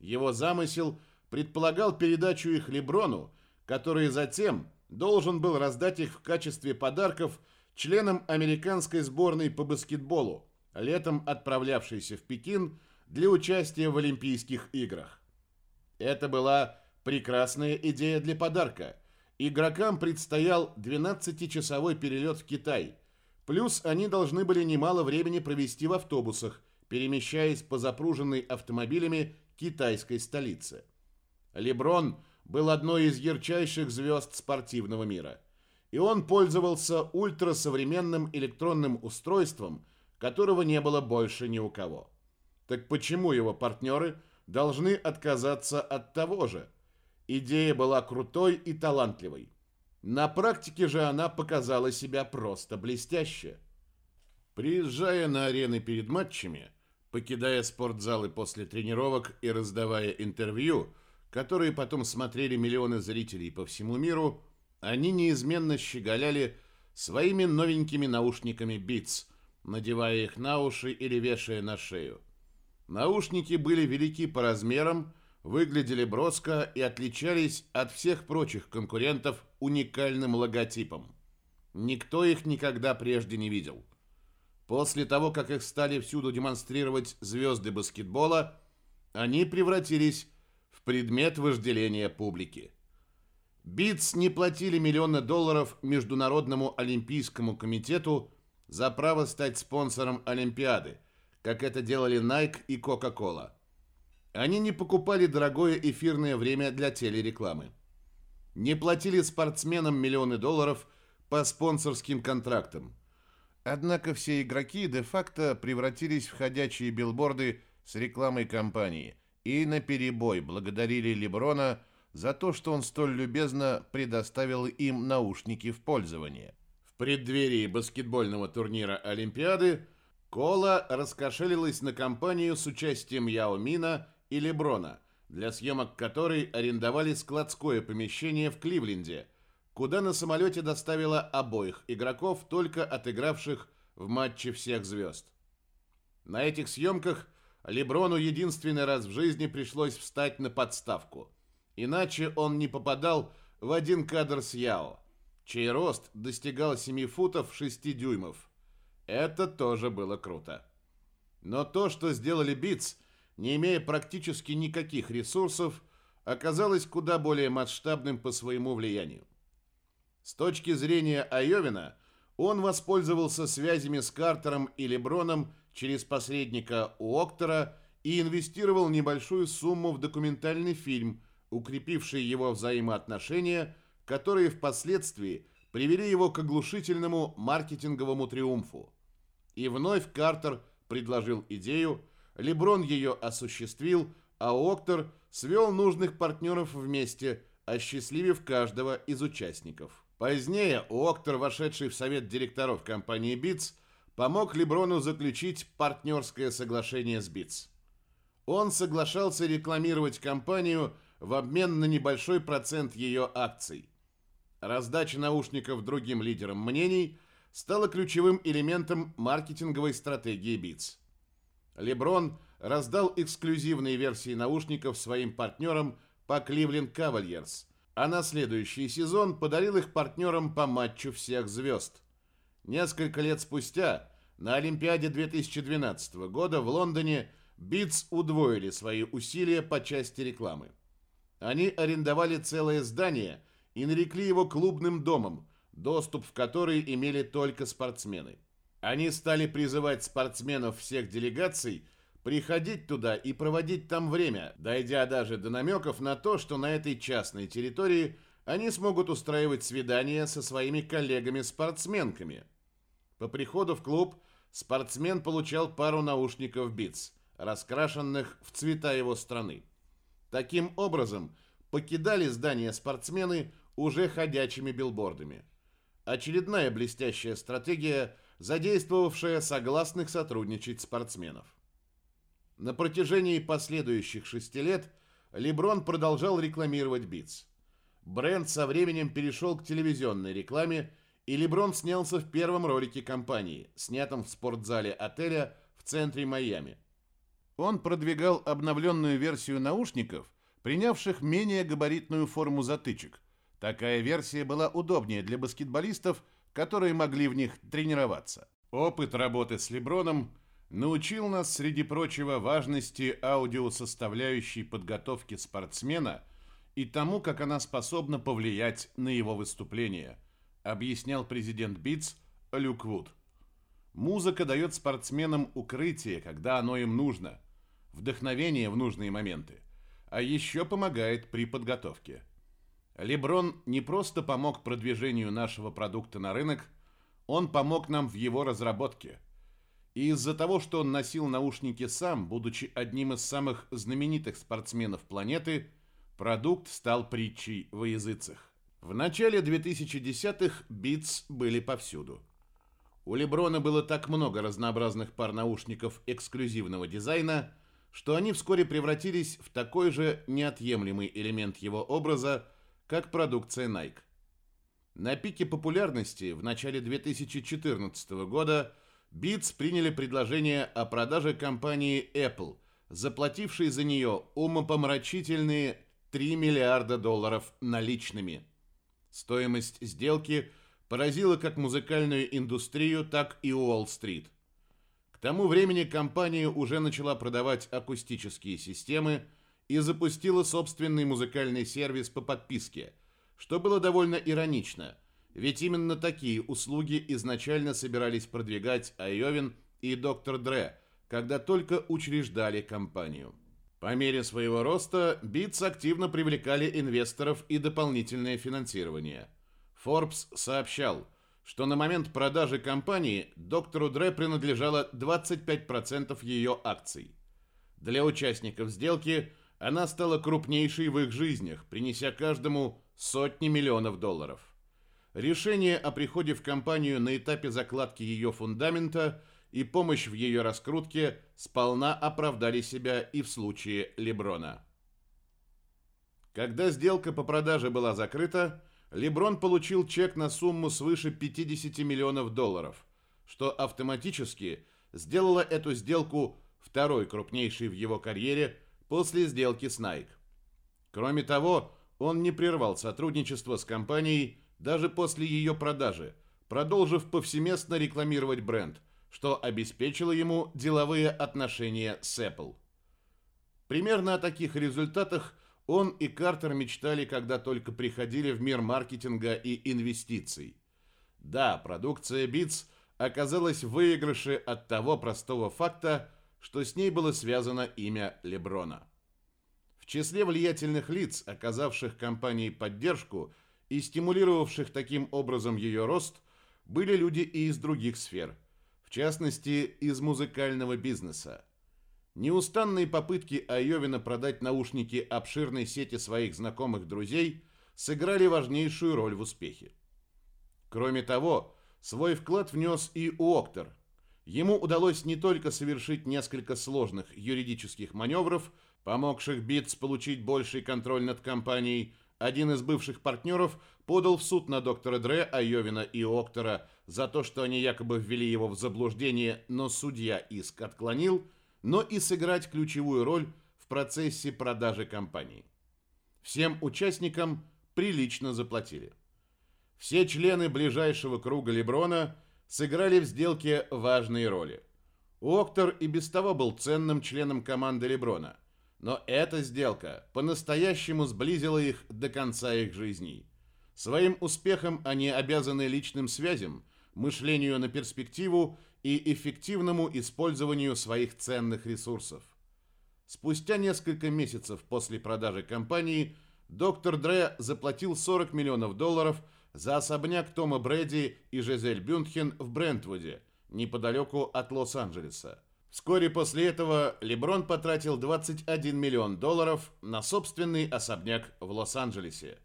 Его замысел предполагал передачу их Леброну, который затем должен был раздать их в качестве подарков членам американской сборной по баскетболу, летом отправлявшейся в Пекин для участия в Олимпийских играх. Это была прекрасная идея для подарка. Игрокам предстоял 12-часовой перелет в Китай – Плюс они должны были немало времени провести в автобусах, перемещаясь по запруженной автомобилями китайской столице. Леброн был одной из ярчайших звезд спортивного мира. И он пользовался ультрасовременным электронным устройством, которого не было больше ни у кого. Так почему его партнеры должны отказаться от того же? Идея была крутой и талантливой. На практике же она показала себя просто блестяще. Приезжая на арены перед матчами, покидая спортзалы после тренировок и раздавая интервью, которые потом смотрели миллионы зрителей по всему миру, они неизменно щеголяли своими новенькими наушниками Beats, надевая их на уши или вешая на шею. Наушники были велики по размерам, выглядели броско и отличались от всех прочих конкурентов уникальным логотипом. Никто их никогда прежде не видел. После того, как их стали всюду демонстрировать звезды баскетбола, они превратились предмет вожделения публики. Битс не платили миллионы долларов Международному олимпийскому комитету за право стать спонсором Олимпиады, как это делали Nike и Coca-Cola. Они не покупали дорогое эфирное время для телерекламы. Не платили спортсменам миллионы долларов по спонсорским контрактам. Однако все игроки де-факто превратились в ходячие билборды с рекламой компании и на перебой благодарили Леброна за то, что он столь любезно предоставил им наушники в пользование. В преддверии баскетбольного турнира Олимпиады Кола раскошелилась на компанию с участием Яо Мина и Леброна, для съемок которой арендовали складское помещение в Кливленде, куда на самолете доставила обоих игроков, только отыгравших в матче всех звезд. На этих съемках Леброну единственный раз в жизни пришлось встать на подставку. Иначе он не попадал в один кадр с Яо, чей рост достигал 7 футов 6 дюймов. Это тоже было круто. Но то, что сделали Битс, не имея практически никаких ресурсов, оказалось куда более масштабным по своему влиянию. С точки зрения Айовина, он воспользовался связями с Картером и Леброном через посредника Уоктера и инвестировал небольшую сумму в документальный фильм, укрепивший его взаимоотношения, которые впоследствии привели его к оглушительному маркетинговому триумфу. И вновь Картер предложил идею, Леброн ее осуществил, а Октор свел нужных партнеров вместе, осчастливив каждого из участников. Позднее Октор, вошедший в совет директоров компании Beats, помог Леброну заключить партнерское соглашение с Beats. Он соглашался рекламировать компанию в обмен на небольшой процент ее акций. Раздача наушников другим лидерам мнений стала ключевым элементом маркетинговой стратегии Beats. Леброн раздал эксклюзивные версии наушников своим партнерам по Кливленд Cavaliers, а на следующий сезон подарил их партнерам по матчу всех звезд. Несколько лет спустя, на Олимпиаде 2012 года в Лондоне, Beats удвоили свои усилия по части рекламы. Они арендовали целое здание и нарекли его клубным домом, доступ в который имели только спортсмены. Они стали призывать спортсменов всех делегаций приходить туда и проводить там время, дойдя даже до намеков на то, что на этой частной территории они смогут устраивать свидания со своими коллегами-спортсменками. По приходу в клуб спортсмен получал пару наушников Beats, раскрашенных в цвета его страны. Таким образом, покидали здание спортсмены уже ходячими билбордами. Очередная блестящая стратегия, задействовавшая согласных сотрудничать спортсменов. На протяжении последующих шести лет Леброн продолжал рекламировать Beats. Бренд со временем перешел к телевизионной рекламе, и Леброн снялся в первом ролике компании, снятом в спортзале отеля в центре Майами. Он продвигал обновленную версию наушников, принявших менее габаритную форму затычек. Такая версия была удобнее для баскетболистов, которые могли в них тренироваться. Опыт работы с Леброном научил нас, среди прочего, важности аудиосоставляющей подготовки спортсмена и тому, как она способна повлиять на его выступление, объяснял президент БИЦ Люк Вуд. Музыка дает спортсменам укрытие, когда оно им нужно, вдохновение в нужные моменты, а еще помогает при подготовке. Леброн не просто помог продвижению нашего продукта на рынок, он помог нам в его разработке – и из-за того, что он носил наушники сам, будучи одним из самых знаменитых спортсменов планеты, продукт стал притчей во языцах. В начале 2010-х Beats были повсюду. У Леброна было так много разнообразных пар наушников эксклюзивного дизайна, что они вскоре превратились в такой же неотъемлемый элемент его образа, как продукция Nike. На пике популярности в начале 2014 года Beats приняли предложение о продаже компании Apple, заплатившей за нее умопомрачительные 3 миллиарда долларов наличными. Стоимость сделки поразила как музыкальную индустрию, так и Уолл-стрит. К тому времени компания уже начала продавать акустические системы и запустила собственный музыкальный сервис по подписке, что было довольно иронично – ведь именно такие услуги изначально собирались продвигать Айовин и доктор Дре, когда только учреждали компанию. По мере своего роста Beats активно привлекали инвесторов и дополнительное финансирование. Forbes сообщал, что на момент продажи компании доктору Дре принадлежало 25% ее акций. Для участников сделки она стала крупнейшей в их жизнях, принеся каждому сотни миллионов долларов. Решение о приходе в компанию на этапе закладки ее фундамента и помощь в ее раскрутке сполна оправдали себя и в случае Леброна. Когда сделка по продаже была закрыта, Леброн получил чек на сумму свыше 50 миллионов долларов, что автоматически сделало эту сделку второй крупнейшей в его карьере после сделки с Nike. Кроме того, он не прервал сотрудничество с компанией даже после ее продажи, продолжив повсеместно рекламировать бренд, что обеспечило ему деловые отношения с Apple. Примерно о таких результатах он и Картер мечтали, когда только приходили в мир маркетинга и инвестиций. Да, продукция Beats оказалась в выигрыше от того простого факта, что с ней было связано имя Леброна. В числе влиятельных лиц, оказавших компании поддержку и стимулировавших таким образом ее рост, были люди и из других сфер, частности, из музыкального бизнеса. Неустанные попытки Айовина продать наушники обширной сети своих знакомых друзей сыграли важнейшую роль в успехе. Кроме того, свой вклад внес и Уоктер. Ему удалось не только совершить несколько сложных юридических маневров, помогших Битц получить больший контроль над компанией, один из бывших партнеров подал в суд на доктора Дре, Айовина и Октора за то, что они якобы ввели его в заблуждение, но судья иск отклонил – но и сыграть ключевую роль в процессе продажи компании. Всем участникам прилично заплатили. Все члены ближайшего круга Леброна сыграли в сделке важные роли. Октор и без того был ценным членом команды Леброна, но эта сделка по-настоящему сблизила их до конца их жизней. Своим успехом они обязаны личным связям, мышлению на перспективу и эффективному использованию своих ценных ресурсов. Спустя несколько месяцев после продажи компании доктор Дре заплатил 40 миллионов долларов за особняк Тома Брэди и Жизель Бюнтхен в Брентвуде, неподалеку от Лос-Анджелеса. Вскоре после этого Леброн потратил 21 миллион долларов на собственный особняк в Лос-Анджелесе.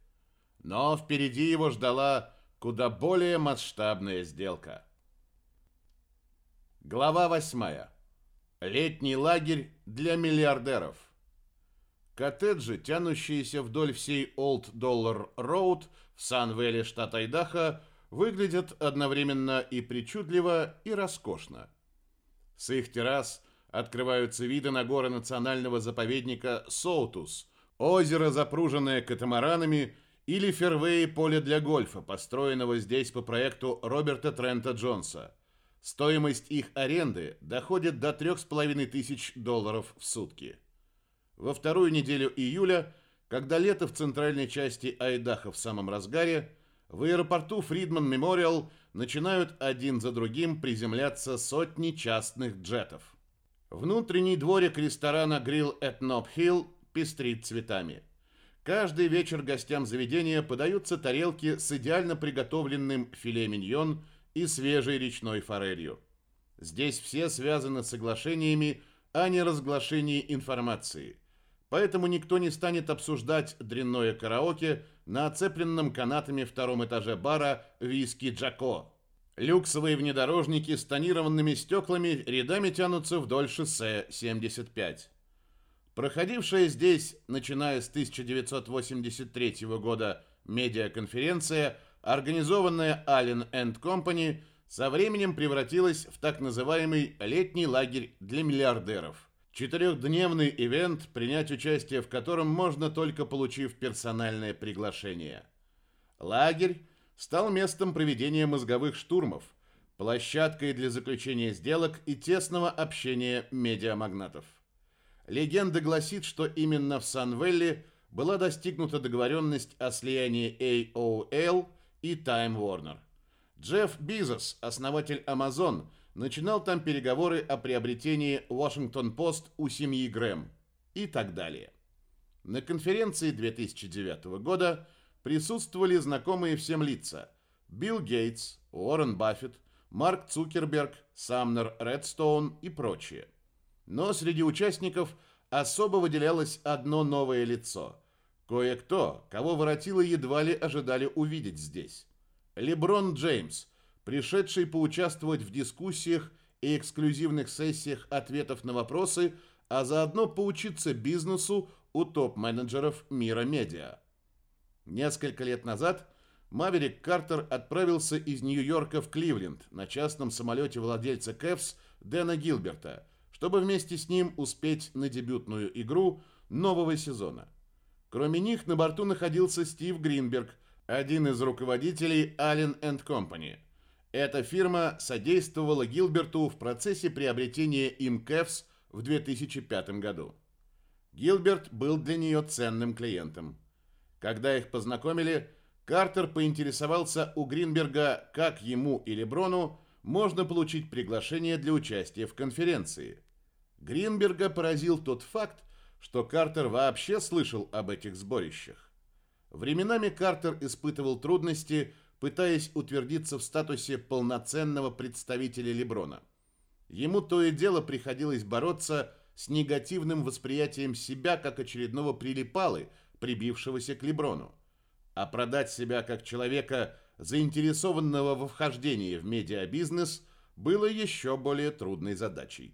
Но впереди его ждала куда более масштабная сделка – Глава 8. Летний лагерь для миллиардеров. Коттеджи, тянущиеся вдоль всей Олд Доллар Роуд в Сан-Вэле, штат Айдахо, выглядят одновременно и причудливо, и роскошно. С их террас открываются виды на горы национального заповедника Соутус, озеро, запруженное катамаранами, или фервеи поля для гольфа, построенного здесь по проекту Роберта Трента Джонса – Стоимость их аренды доходит до 3,5 тысяч долларов в сутки. Во вторую неделю июля, когда лето в центральной части Айдаха в самом разгаре, в аэропорту Фридман Мемориал начинают один за другим приземляться сотни частных джетов. Внутренний дворик ресторана Grill at Nob Hill пестрит цветами. Каждый вечер гостям заведения подаются тарелки с идеально приготовленным филе миньон – и свежей речной форелью. Здесь все связаны с соглашениями а не разглашении информации. Поэтому никто не станет обсуждать дрянное караоке на оцепленном канатами втором этаже бара «Виски Джако». Люксовые внедорожники с тонированными стеклами рядами тянутся вдоль шоссе 75. Проходившая здесь, начиная с 1983 года, медиаконференция – организованная Allen Company, со временем превратилась в так называемый летний лагерь для миллиардеров. Четырехдневный ивент, принять участие в котором можно только получив персональное приглашение. Лагерь стал местом проведения мозговых штурмов, площадкой для заключения сделок и тесного общения медиамагнатов. Легенда гласит, что именно в Сан-Велли была достигнута договоренность о слиянии AOL и Time Warner. Джефф Безос, основатель Amazon, начинал там переговоры о приобретении Washington Post у семьи Грэм и так далее. На конференции 2009 года присутствовали знакомые всем лица Билл Гейтс, Уоррен Баффет, Марк Цукерберг, Самнер Редстоун и прочие. Но среди участников особо выделялось одно новое лицо – Кое-кто, кого воротило едва ли ожидали увидеть здесь. Леброн Джеймс, пришедший поучаствовать в дискуссиях и эксклюзивных сессиях ответов на вопросы, а заодно поучиться бизнесу у топ-менеджеров мира медиа. Несколько лет назад Маверик Картер отправился из Нью-Йорка в Кливленд на частном самолете владельца Кэвс Дэна Гилберта, чтобы вместе с ним успеть на дебютную игру нового сезона – Кроме них на борту находился Стив Гринберг, один из руководителей Allen Company. Эта фирма содействовала Гилберту в процессе приобретения им Кэвс в 2005 году. Гилберт был для нее ценным клиентом. Когда их познакомили, Картер поинтересовался у Гринберга, как ему или Брону можно получить приглашение для участия в конференции. Гринберга поразил тот факт, что Картер вообще слышал об этих сборищах. Временами Картер испытывал трудности, пытаясь утвердиться в статусе полноценного представителя Леброна. Ему то и дело приходилось бороться с негативным восприятием себя как очередного прилипалы, прибившегося к Леброну. А продать себя как человека, заинтересованного во вхождении в медиабизнес, было еще более трудной задачей.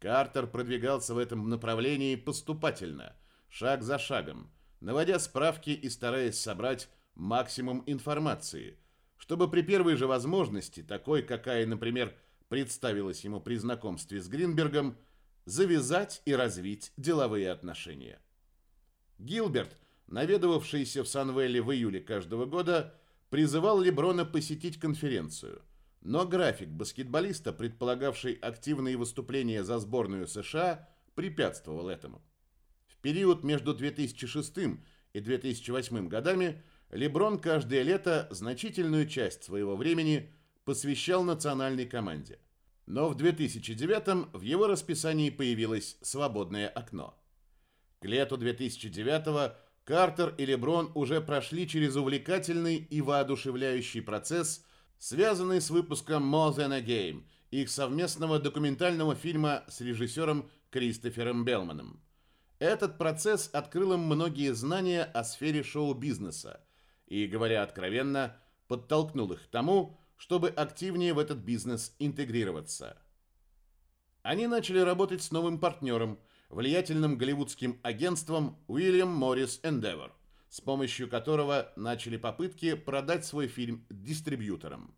Картер продвигался в этом направлении поступательно, шаг за шагом, наводя справки и стараясь собрать максимум информации, чтобы при первой же возможности, такой, какая, например, представилась ему при знакомстве с Гринбергом, завязать и развить деловые отношения. Гилберт, наведывавшийся в Санвелле в июле каждого года, призывал Леброна посетить конференцию – но график баскетболиста, предполагавший активные выступления за сборную США, препятствовал этому. В период между 2006 и 2008 годами Леброн каждое лето значительную часть своего времени посвящал национальной команде. Но в 2009 в его расписании появилось свободное окно. К лету 2009 Картер и Леброн уже прошли через увлекательный и воодушевляющий процесс – связанный с выпуском More Than a Game, их совместного документального фильма с режиссером Кристофером Белманом. Этот процесс открыл им многие знания о сфере шоу-бизнеса и, говоря откровенно, подтолкнул их к тому, чтобы активнее в этот бизнес интегрироваться. Они начали работать с новым партнером, влиятельным голливудским агентством William Morris Endeavor с помощью которого начали попытки продать свой фильм дистрибьюторам.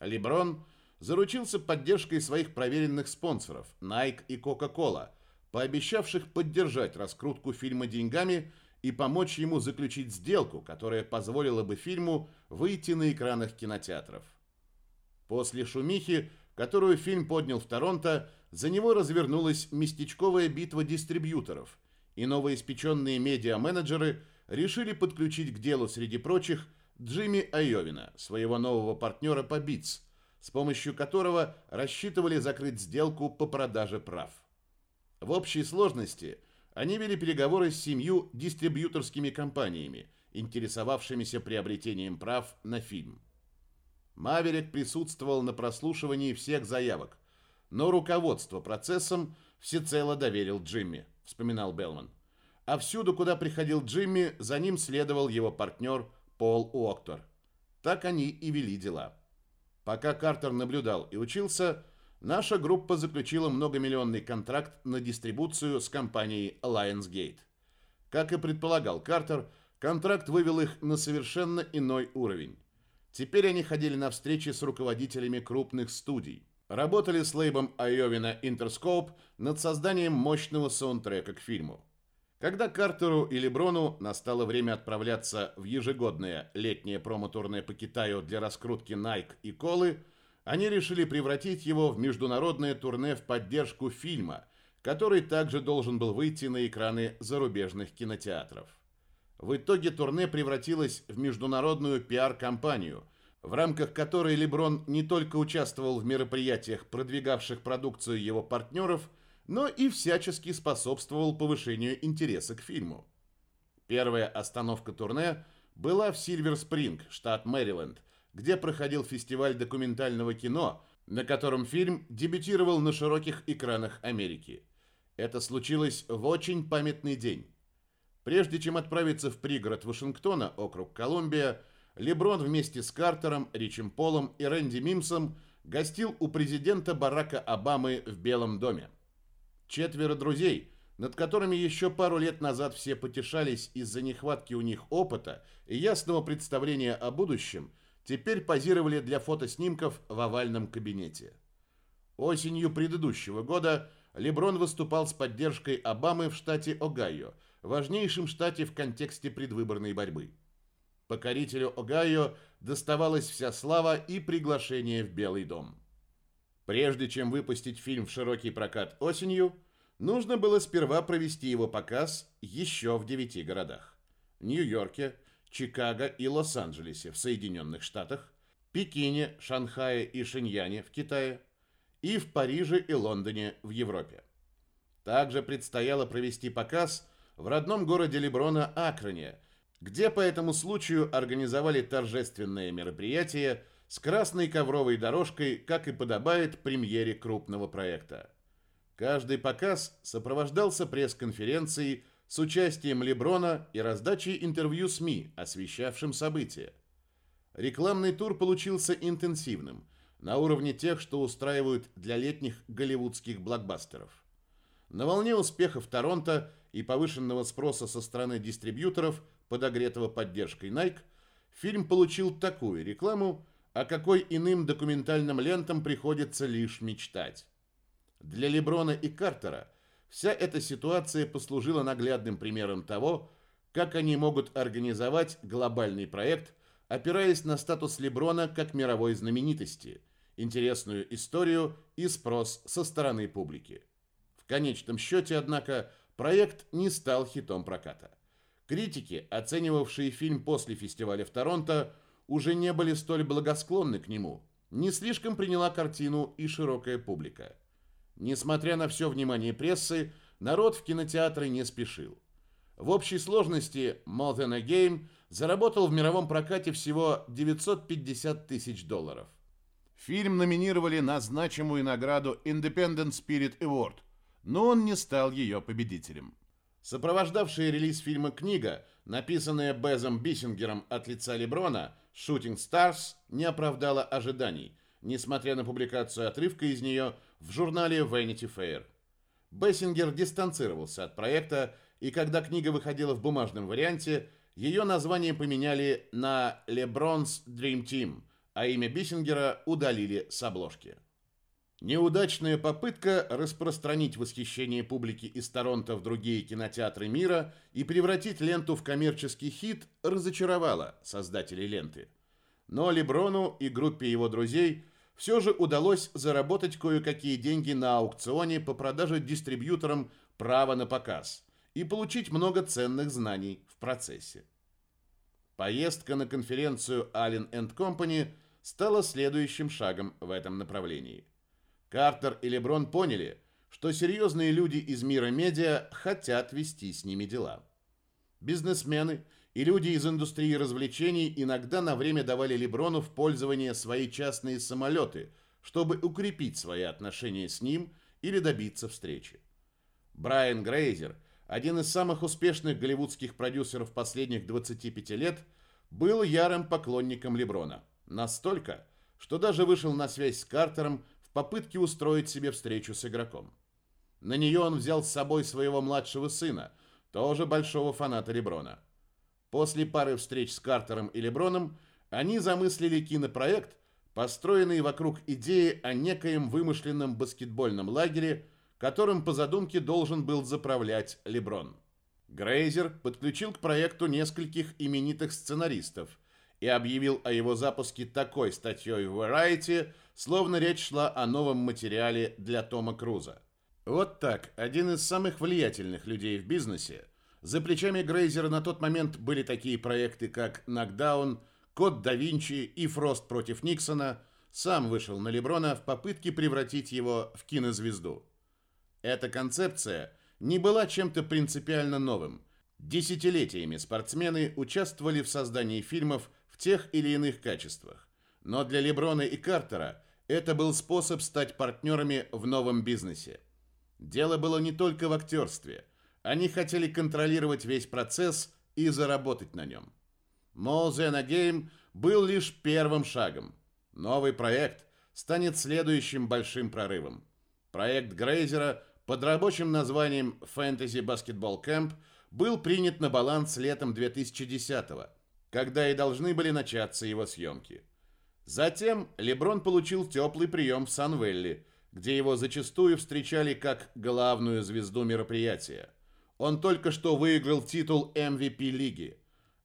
Леброн заручился поддержкой своих проверенных спонсоров Nike и Coca-Cola, пообещавших поддержать раскрутку фильма деньгами и помочь ему заключить сделку, которая позволила бы фильму выйти на экранах кинотеатров. После шумихи, которую фильм поднял в Торонто, за него развернулась местечковая битва дистрибьюторов, и новоиспеченные медиа-менеджеры – решили подключить к делу среди прочих Джимми Айовина, своего нового партнера по Битс, с помощью которого рассчитывали закрыть сделку по продаже прав. В общей сложности они вели переговоры с семью дистрибьюторскими компаниями, интересовавшимися приобретением прав на фильм. Маверик присутствовал на прослушивании всех заявок, но руководство процессом всецело доверил Джимми, вспоминал Белман а всюду, куда приходил Джимми, за ним следовал его партнер Пол Уоктор. Так они и вели дела. Пока Картер наблюдал и учился, наша группа заключила многомиллионный контракт на дистрибуцию с компанией Lionsgate. Как и предполагал Картер, контракт вывел их на совершенно иной уровень. Теперь они ходили на встречи с руководителями крупных студий. Работали с лейбом Айовина Interscope над созданием мощного саундтрека к фильму. Когда Картеру и Леброну настало время отправляться в ежегодное летнее промо-турне по Китаю для раскрутки Nike и Колы, они решили превратить его в международное турне в поддержку фильма, который также должен был выйти на экраны зарубежных кинотеатров. В итоге турне превратилось в международную пиар-компанию, в рамках которой Леброн не только участвовал в мероприятиях, продвигавших продукцию его партнеров, но и всячески способствовал повышению интереса к фильму. Первая остановка турне была в Сильвер-Спринг, штат Мэриленд, где проходил фестиваль документального кино, на котором фильм дебютировал на широких экранах Америки. Это случилось в очень памятный день. Прежде чем отправиться в пригород Вашингтона, округ Колумбия, Леброн вместе с Картером, Ричем Полом и Рэнди Мимсом гостил у президента Барака Обамы в Белом доме. Четверо друзей, над которыми еще пару лет назад все потешались из-за нехватки у них опыта и ясного представления о будущем, теперь позировали для фотоснимков в овальном кабинете. Осенью предыдущего года Леброн выступал с поддержкой Обамы в штате Огайо, важнейшем штате в контексте предвыборной борьбы. Покорителю Огайо доставалась вся слава и приглашение в Белый дом. Прежде чем выпустить фильм в широкий прокат осенью, нужно было сперва провести его показ еще в девяти городах. Нью-Йорке, Чикаго и Лос-Анджелесе в Соединенных Штатах, Пекине, Шанхае и Шиньяне в Китае, и в Париже и Лондоне в Европе. Также предстояло провести показ в родном городе Леброна Акроне, где по этому случаю организовали торжественное мероприятие с красной ковровой дорожкой, как и подобает премьере крупного проекта. Каждый показ сопровождался пресс-конференцией с участием Леброна и раздачей интервью СМИ, освещавшим события. Рекламный тур получился интенсивным, на уровне тех, что устраивают для летних голливудских блокбастеров. На волне успехов Торонто и повышенного спроса со стороны дистрибьюторов, подогретого поддержкой Nike, фильм получил такую рекламу, о какой иным документальным лентам приходится лишь мечтать. Для Леброна и Картера вся эта ситуация послужила наглядным примером того, как они могут организовать глобальный проект, опираясь на статус Леброна как мировой знаменитости, интересную историю и спрос со стороны публики. В конечном счете, однако, проект не стал хитом проката. Критики, оценивавшие фильм после фестиваля в Торонто, уже не были столь благосклонны к нему. Не слишком приняла картину и широкая публика. Несмотря на все внимание прессы, народ в кинотеатры не спешил. В общей сложности More Than a Game заработал в мировом прокате всего 950 тысяч долларов. Фильм номинировали на значимую награду Independent Spirit Award, но он не стал ее победителем. Сопровождавшая релиз фильма книга, написанная Безом Биссингером от лица Леброна, Shooting Stars, не оправдала ожиданий, несмотря на публикацию отрывка из нее – в журнале Vanity Fair. Бессингер дистанцировался от проекта, и когда книга выходила в бумажном варианте, ее название поменяли на LeBron's Dream Team, а имя Бессингера удалили с обложки. Неудачная попытка распространить восхищение публики из Торонто в другие кинотеатры мира и превратить ленту в коммерческий хит разочаровала создателей ленты. Но Леброну и группе его друзей – все же удалось заработать кое-какие деньги на аукционе по продаже дистрибьюторам права на показ и получить много ценных знаний в процессе. Поездка на конференцию Allen Company стала следующим шагом в этом направлении. Картер и Леброн поняли, что серьезные люди из мира медиа хотят вести с ними дела. Бизнесмены – и люди из индустрии развлечений иногда на время давали Леброну в пользование свои частные самолеты, чтобы укрепить свои отношения с ним или добиться встречи. Брайан Грейзер, один из самых успешных голливудских продюсеров последних 25 лет, был ярым поклонником Леброна. Настолько, что даже вышел на связь с Картером в попытке устроить себе встречу с игроком. На нее он взял с собой своего младшего сына, тоже большого фаната Леброна. После пары встреч с Картером и Леброном они замыслили кинопроект, построенный вокруг идеи о некоем вымышленном баскетбольном лагере, которым по задумке должен был заправлять Леброн. Грейзер подключил к проекту нескольких именитых сценаристов и объявил о его запуске такой статьей в Variety, словно речь шла о новом материале для Тома Круза. Вот так, один из самых влиятельных людей в бизнесе – за плечами Грейзера на тот момент были такие проекты, как «Нокдаун», «Код да Винчи» и «Фрост против Никсона», сам вышел на Леброна в попытке превратить его в кинозвезду. Эта концепция не была чем-то принципиально новым. Десятилетиями спортсмены участвовали в создании фильмов тех или иных качествах. Но для Леброна и Картера это был способ стать партнерами в новом бизнесе. Дело было не только в актерстве – они хотели контролировать весь процесс и заработать на нем. Молзена Гейм был лишь первым шагом. Новый проект станет следующим большим прорывом. Проект Грейзера под рабочим названием Fantasy Basketball Camp был принят на баланс летом 2010-го, когда и должны были начаться его съемки. Затем Леброн получил теплый прием в Сан-Велли, где его зачастую встречали как главную звезду мероприятия – он только что выиграл титул MVP лиги.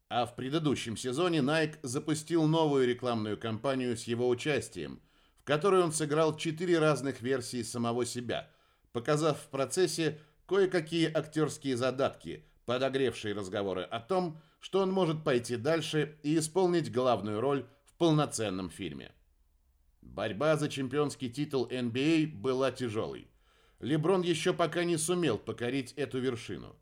А в предыдущем сезоне Nike запустил новую рекламную кампанию с его участием, в которой он сыграл четыре разных версии самого себя, показав в процессе кое-какие актерские задатки, подогревшие разговоры о том, что он может пойти дальше и исполнить главную роль в полноценном фильме. Борьба за чемпионский титул NBA была тяжелой. Леброн еще пока не сумел покорить эту вершину.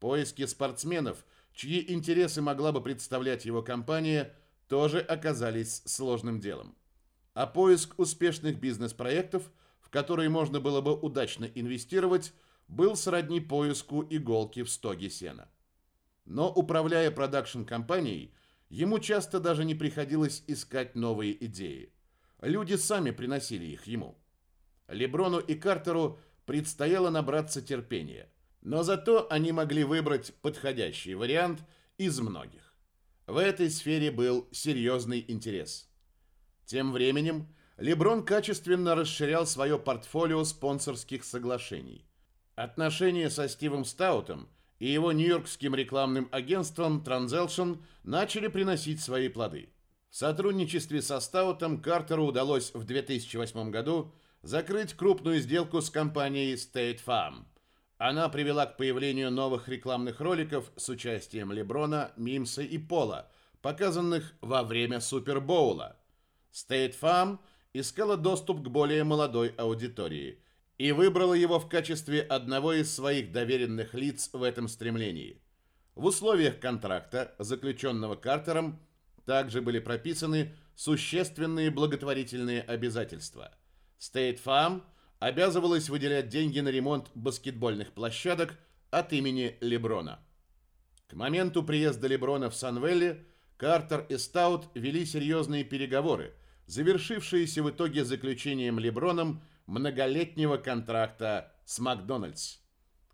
Поиски спортсменов, чьи интересы могла бы представлять его компания, тоже оказались сложным делом. А поиск успешных бизнес-проектов, в которые можно было бы удачно инвестировать, был сродни поиску иголки в стоге сена. Но управляя продакшн-компанией, ему часто даже не приходилось искать новые идеи. Люди сами приносили их ему. Леброну и Картеру предстояло набраться терпения, но зато они могли выбрать подходящий вариант из многих. В этой сфере был серьезный интерес. Тем временем Леброн качественно расширял свое портфолио спонсорских соглашений. Отношения со Стивом Стаутом и его нью-йоркским рекламным агентством Transaction начали приносить свои плоды. В сотрудничестве со Стаутом Картеру удалось в 2008 году закрыть крупную сделку с компанией State Farm. Она привела к появлению новых рекламных роликов с участием Леброна, Мимса и Пола, показанных во время Супербоула. State Farm искала доступ к более молодой аудитории – и выбрала его в качестве одного из своих доверенных лиц в этом стремлении. В условиях контракта, заключенного Картером, также были прописаны существенные благотворительные обязательства. State Farm обязывалась выделять деньги на ремонт баскетбольных площадок от имени Леброна. К моменту приезда Леброна в Санвелли Картер и Стаут вели серьезные переговоры, завершившиеся в итоге заключением Леброном многолетнего контракта с Макдональдс.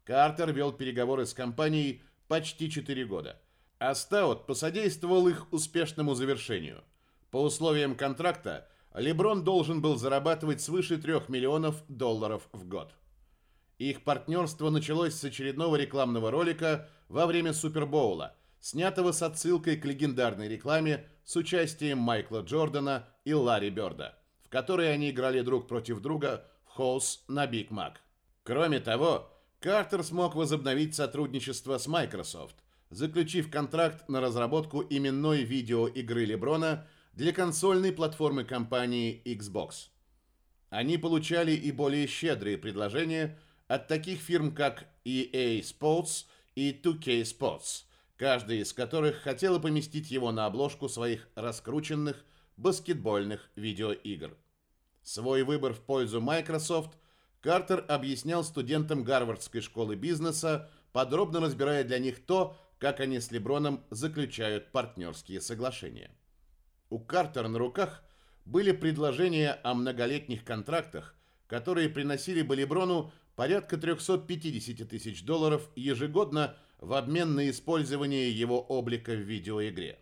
Картер вел переговоры с компанией почти 4 года, а Стаут посодействовал их успешному завершению. По условиям контракта Леброн должен был зарабатывать свыше 3 миллионов долларов в год. Их партнерство началось с очередного рекламного ролика во время Супербоула, снятого с отсылкой к легендарной рекламе с участием Майкла Джордана и Ларри Бёрда в которой они играли друг против друга в Хорс на Биг Мак. Кроме того, Картер смог возобновить сотрудничество с Microsoft, заключив контракт на разработку именной видеоигры Леброна для консольной платформы компании Xbox. Они получали и более щедрые предложения от таких фирм, как EA Sports и 2K Sports, каждая из которых хотела поместить его на обложку своих раскрученных баскетбольных видеоигр. Свой выбор в пользу Microsoft Картер объяснял студентам Гарвардской школы бизнеса, подробно разбирая для них то, как они с Леброном заключают партнерские соглашения. У Картера на руках были предложения о многолетних контрактах, которые приносили бы Леброну порядка 350 тысяч долларов ежегодно в обмен на использование его облика в видеоигре.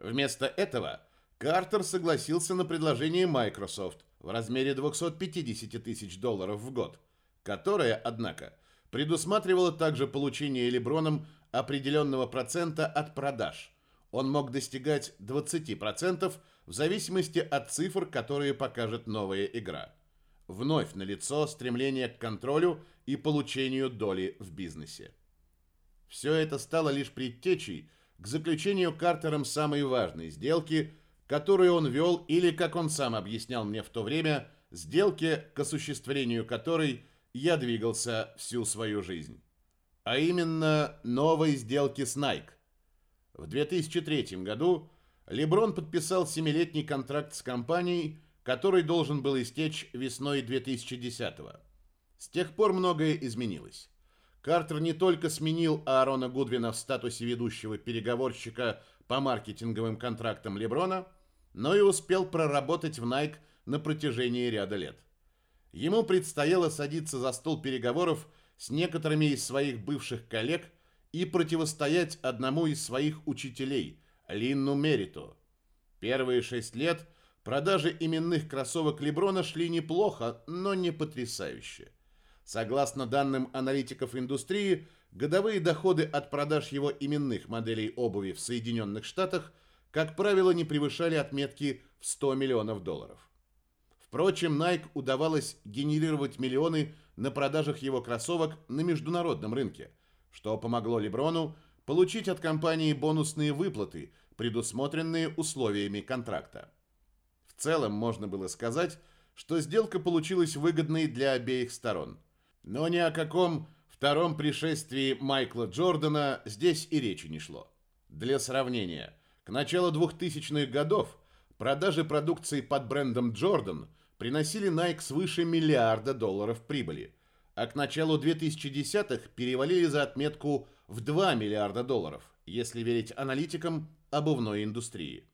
Вместо этого – Картер согласился на предложение Microsoft в размере 250 тысяч долларов в год, которое, однако, предусматривало также получение Леброном определенного процента от продаж. Он мог достигать 20% в зависимости от цифр, которые покажет новая игра. Вновь налицо стремление к контролю и получению доли в бизнесе. Все это стало лишь предтечей к заключению Картером самой важной сделки – которую он вел или, как он сам объяснял мне в то время, сделки, к осуществлению которой я двигался всю свою жизнь. А именно новой сделки с Nike. В 2003 году Леброн подписал семилетний контракт с компанией, который должен был истечь весной 2010 -го. С тех пор многое изменилось. Картер не только сменил Аарона Гудвина в статусе ведущего переговорщика по маркетинговым контрактам Леброна, но и успел проработать в Nike на протяжении ряда лет. Ему предстояло садиться за стол переговоров с некоторыми из своих бывших коллег и противостоять одному из своих учителей, Линну Мериту. Первые шесть лет продажи именных кроссовок Леброна шли неплохо, но не потрясающе. Согласно данным аналитиков индустрии, годовые доходы от продаж его именных моделей обуви в Соединенных Штатах – как правило, не превышали отметки в 100 миллионов долларов. Впрочем, Nike удавалось генерировать миллионы на продажах его кроссовок на международном рынке, что помогло Леброну получить от компании бонусные выплаты, предусмотренные условиями контракта. В целом можно было сказать, что сделка получилась выгодной для обеих сторон. Но ни о каком втором пришествии Майкла Джордана здесь и речи не шло. Для сравнения, к началу 2000-х годов продажи продукции под брендом Jordan приносили Nike свыше миллиарда долларов прибыли, а к началу 2010-х перевалили за отметку в 2 миллиарда долларов, если верить аналитикам обувной индустрии.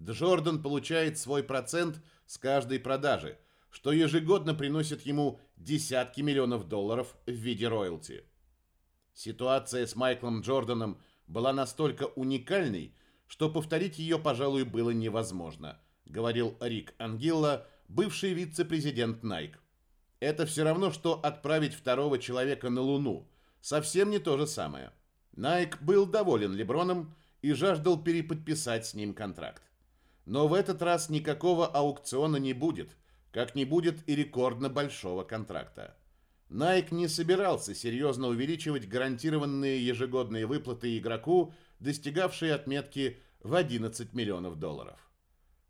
Джордан получает свой процент с каждой продажи, что ежегодно приносит ему десятки миллионов долларов в виде роялти. Ситуация с Майклом Джорданом была настолько уникальной, что повторить ее, пожалуй, было невозможно, говорил Рик Ангилла, бывший вице-президент Nike. Это все равно, что отправить второго человека на Луну. Совсем не то же самое. Nike был доволен Леброном и жаждал переподписать с ним контракт. Но в этот раз никакого аукциона не будет, как не будет и рекордно большого контракта. Nike не собирался серьезно увеличивать гарантированные ежегодные выплаты игроку, достигавшие отметки в 11 миллионов долларов.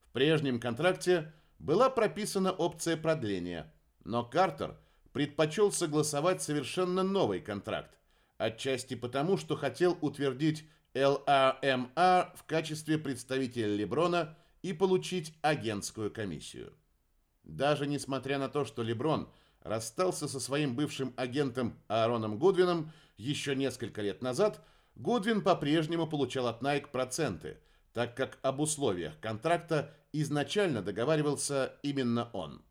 В прежнем контракте была прописана опция продления, но Картер предпочел согласовать совершенно новый контракт, отчасти потому, что хотел утвердить ЛАМА в качестве представителя Леброна и получить агентскую комиссию. Даже несмотря на то, что Леброн расстался со своим бывшим агентом Аароном Гудвином еще несколько лет назад, Гудвин по-прежнему получал от Nike проценты, так как об условиях контракта изначально договаривался именно он.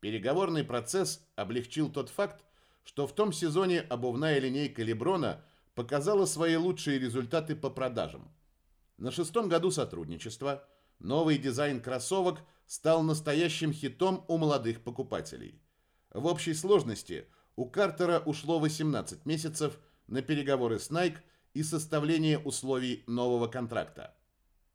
Переговорный процесс облегчил тот факт, что в том сезоне обувная линейка Леброна показала свои лучшие результаты по продажам. На шестом году сотрудничества новый дизайн кроссовок стал настоящим хитом у молодых покупателей. В общей сложности у Картера ушло 18 месяцев на переговоры с Nike и составление условий нового контракта.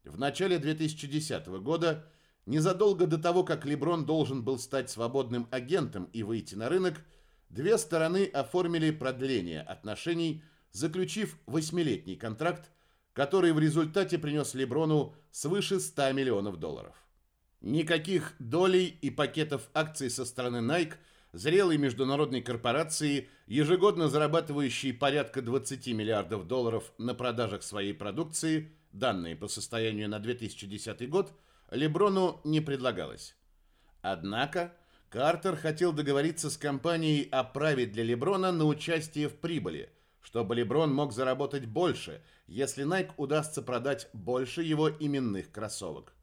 В начале 2010 года, незадолго до того, как Леброн должен был стать свободным агентом и выйти на рынок, две стороны оформили продление отношений, заключив восьмилетний контракт, который в результате принес Леброну свыше 100 миллионов долларов. Никаких долей и пакетов акций со стороны Nike, зрелой международной корпорации, ежегодно зарабатывающей порядка 20 миллиардов долларов на продажах своей продукции, данные по состоянию на 2010 год, Леброну не предлагалось. Однако Картер хотел договориться с компанией о праве для Леброна на участие в прибыли, чтобы Леброн мог заработать больше, если Nike удастся продать больше его именных кроссовок.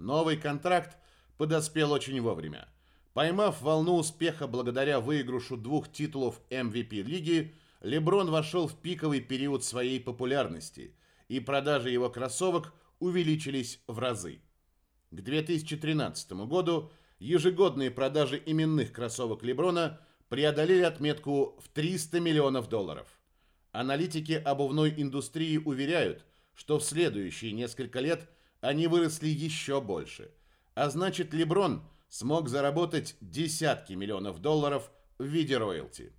Новый контракт подоспел очень вовремя. Поймав волну успеха благодаря выигрышу двух титулов MVP лиги, Леброн вошел в пиковый период своей популярности, и продажи его кроссовок увеличились в разы. К 2013 году ежегодные продажи именных кроссовок Леброна преодолели отметку в 300 миллионов долларов. Аналитики обувной индустрии уверяют, что в следующие несколько лет – они выросли еще больше. А значит, Леброн смог заработать десятки миллионов долларов в виде роялти.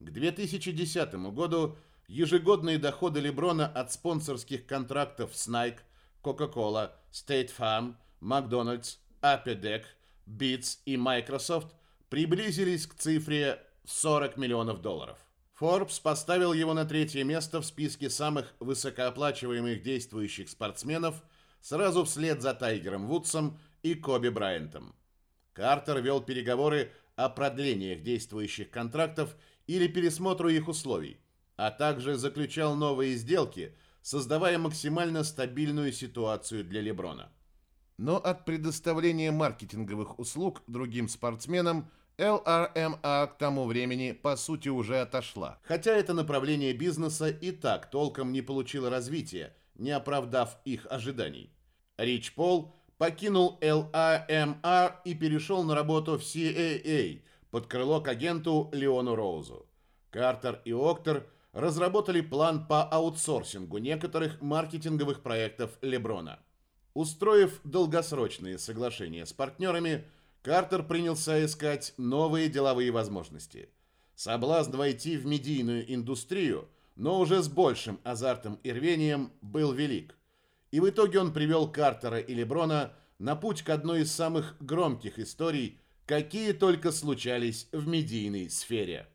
К 2010 году ежегодные доходы Леброна от спонсорских контрактов с Nike, Coca-Cola, State Farm, McDonald's, Apedec, Beats и Microsoft приблизились к цифре 40 миллионов долларов. Forbes поставил его на третье место в списке самых высокооплачиваемых действующих спортсменов – сразу вслед за Тайгером Вудсом и Коби Брайантом. Картер вел переговоры о продлениях действующих контрактов или пересмотру их условий, а также заключал новые сделки, создавая максимально стабильную ситуацию для Леброна. Но от предоставления маркетинговых услуг другим спортсменам LRMA к тому времени, по сути, уже отошла. Хотя это направление бизнеса и так толком не получило развития, не оправдав их ожиданий. Рич Пол покинул LAMR и перешел на работу в CAA под крыло к агенту Леону Роузу. Картер и Октор разработали план по аутсорсингу некоторых маркетинговых проектов Леброна. Устроив долгосрочные соглашения с партнерами, Картер принялся искать новые деловые возможности. Соблазн войти в медийную индустрию, но уже с большим азартом и рвением, был велик – и в итоге он привел Картера и Леброна на путь к одной из самых громких историй, какие только случались в медийной сфере.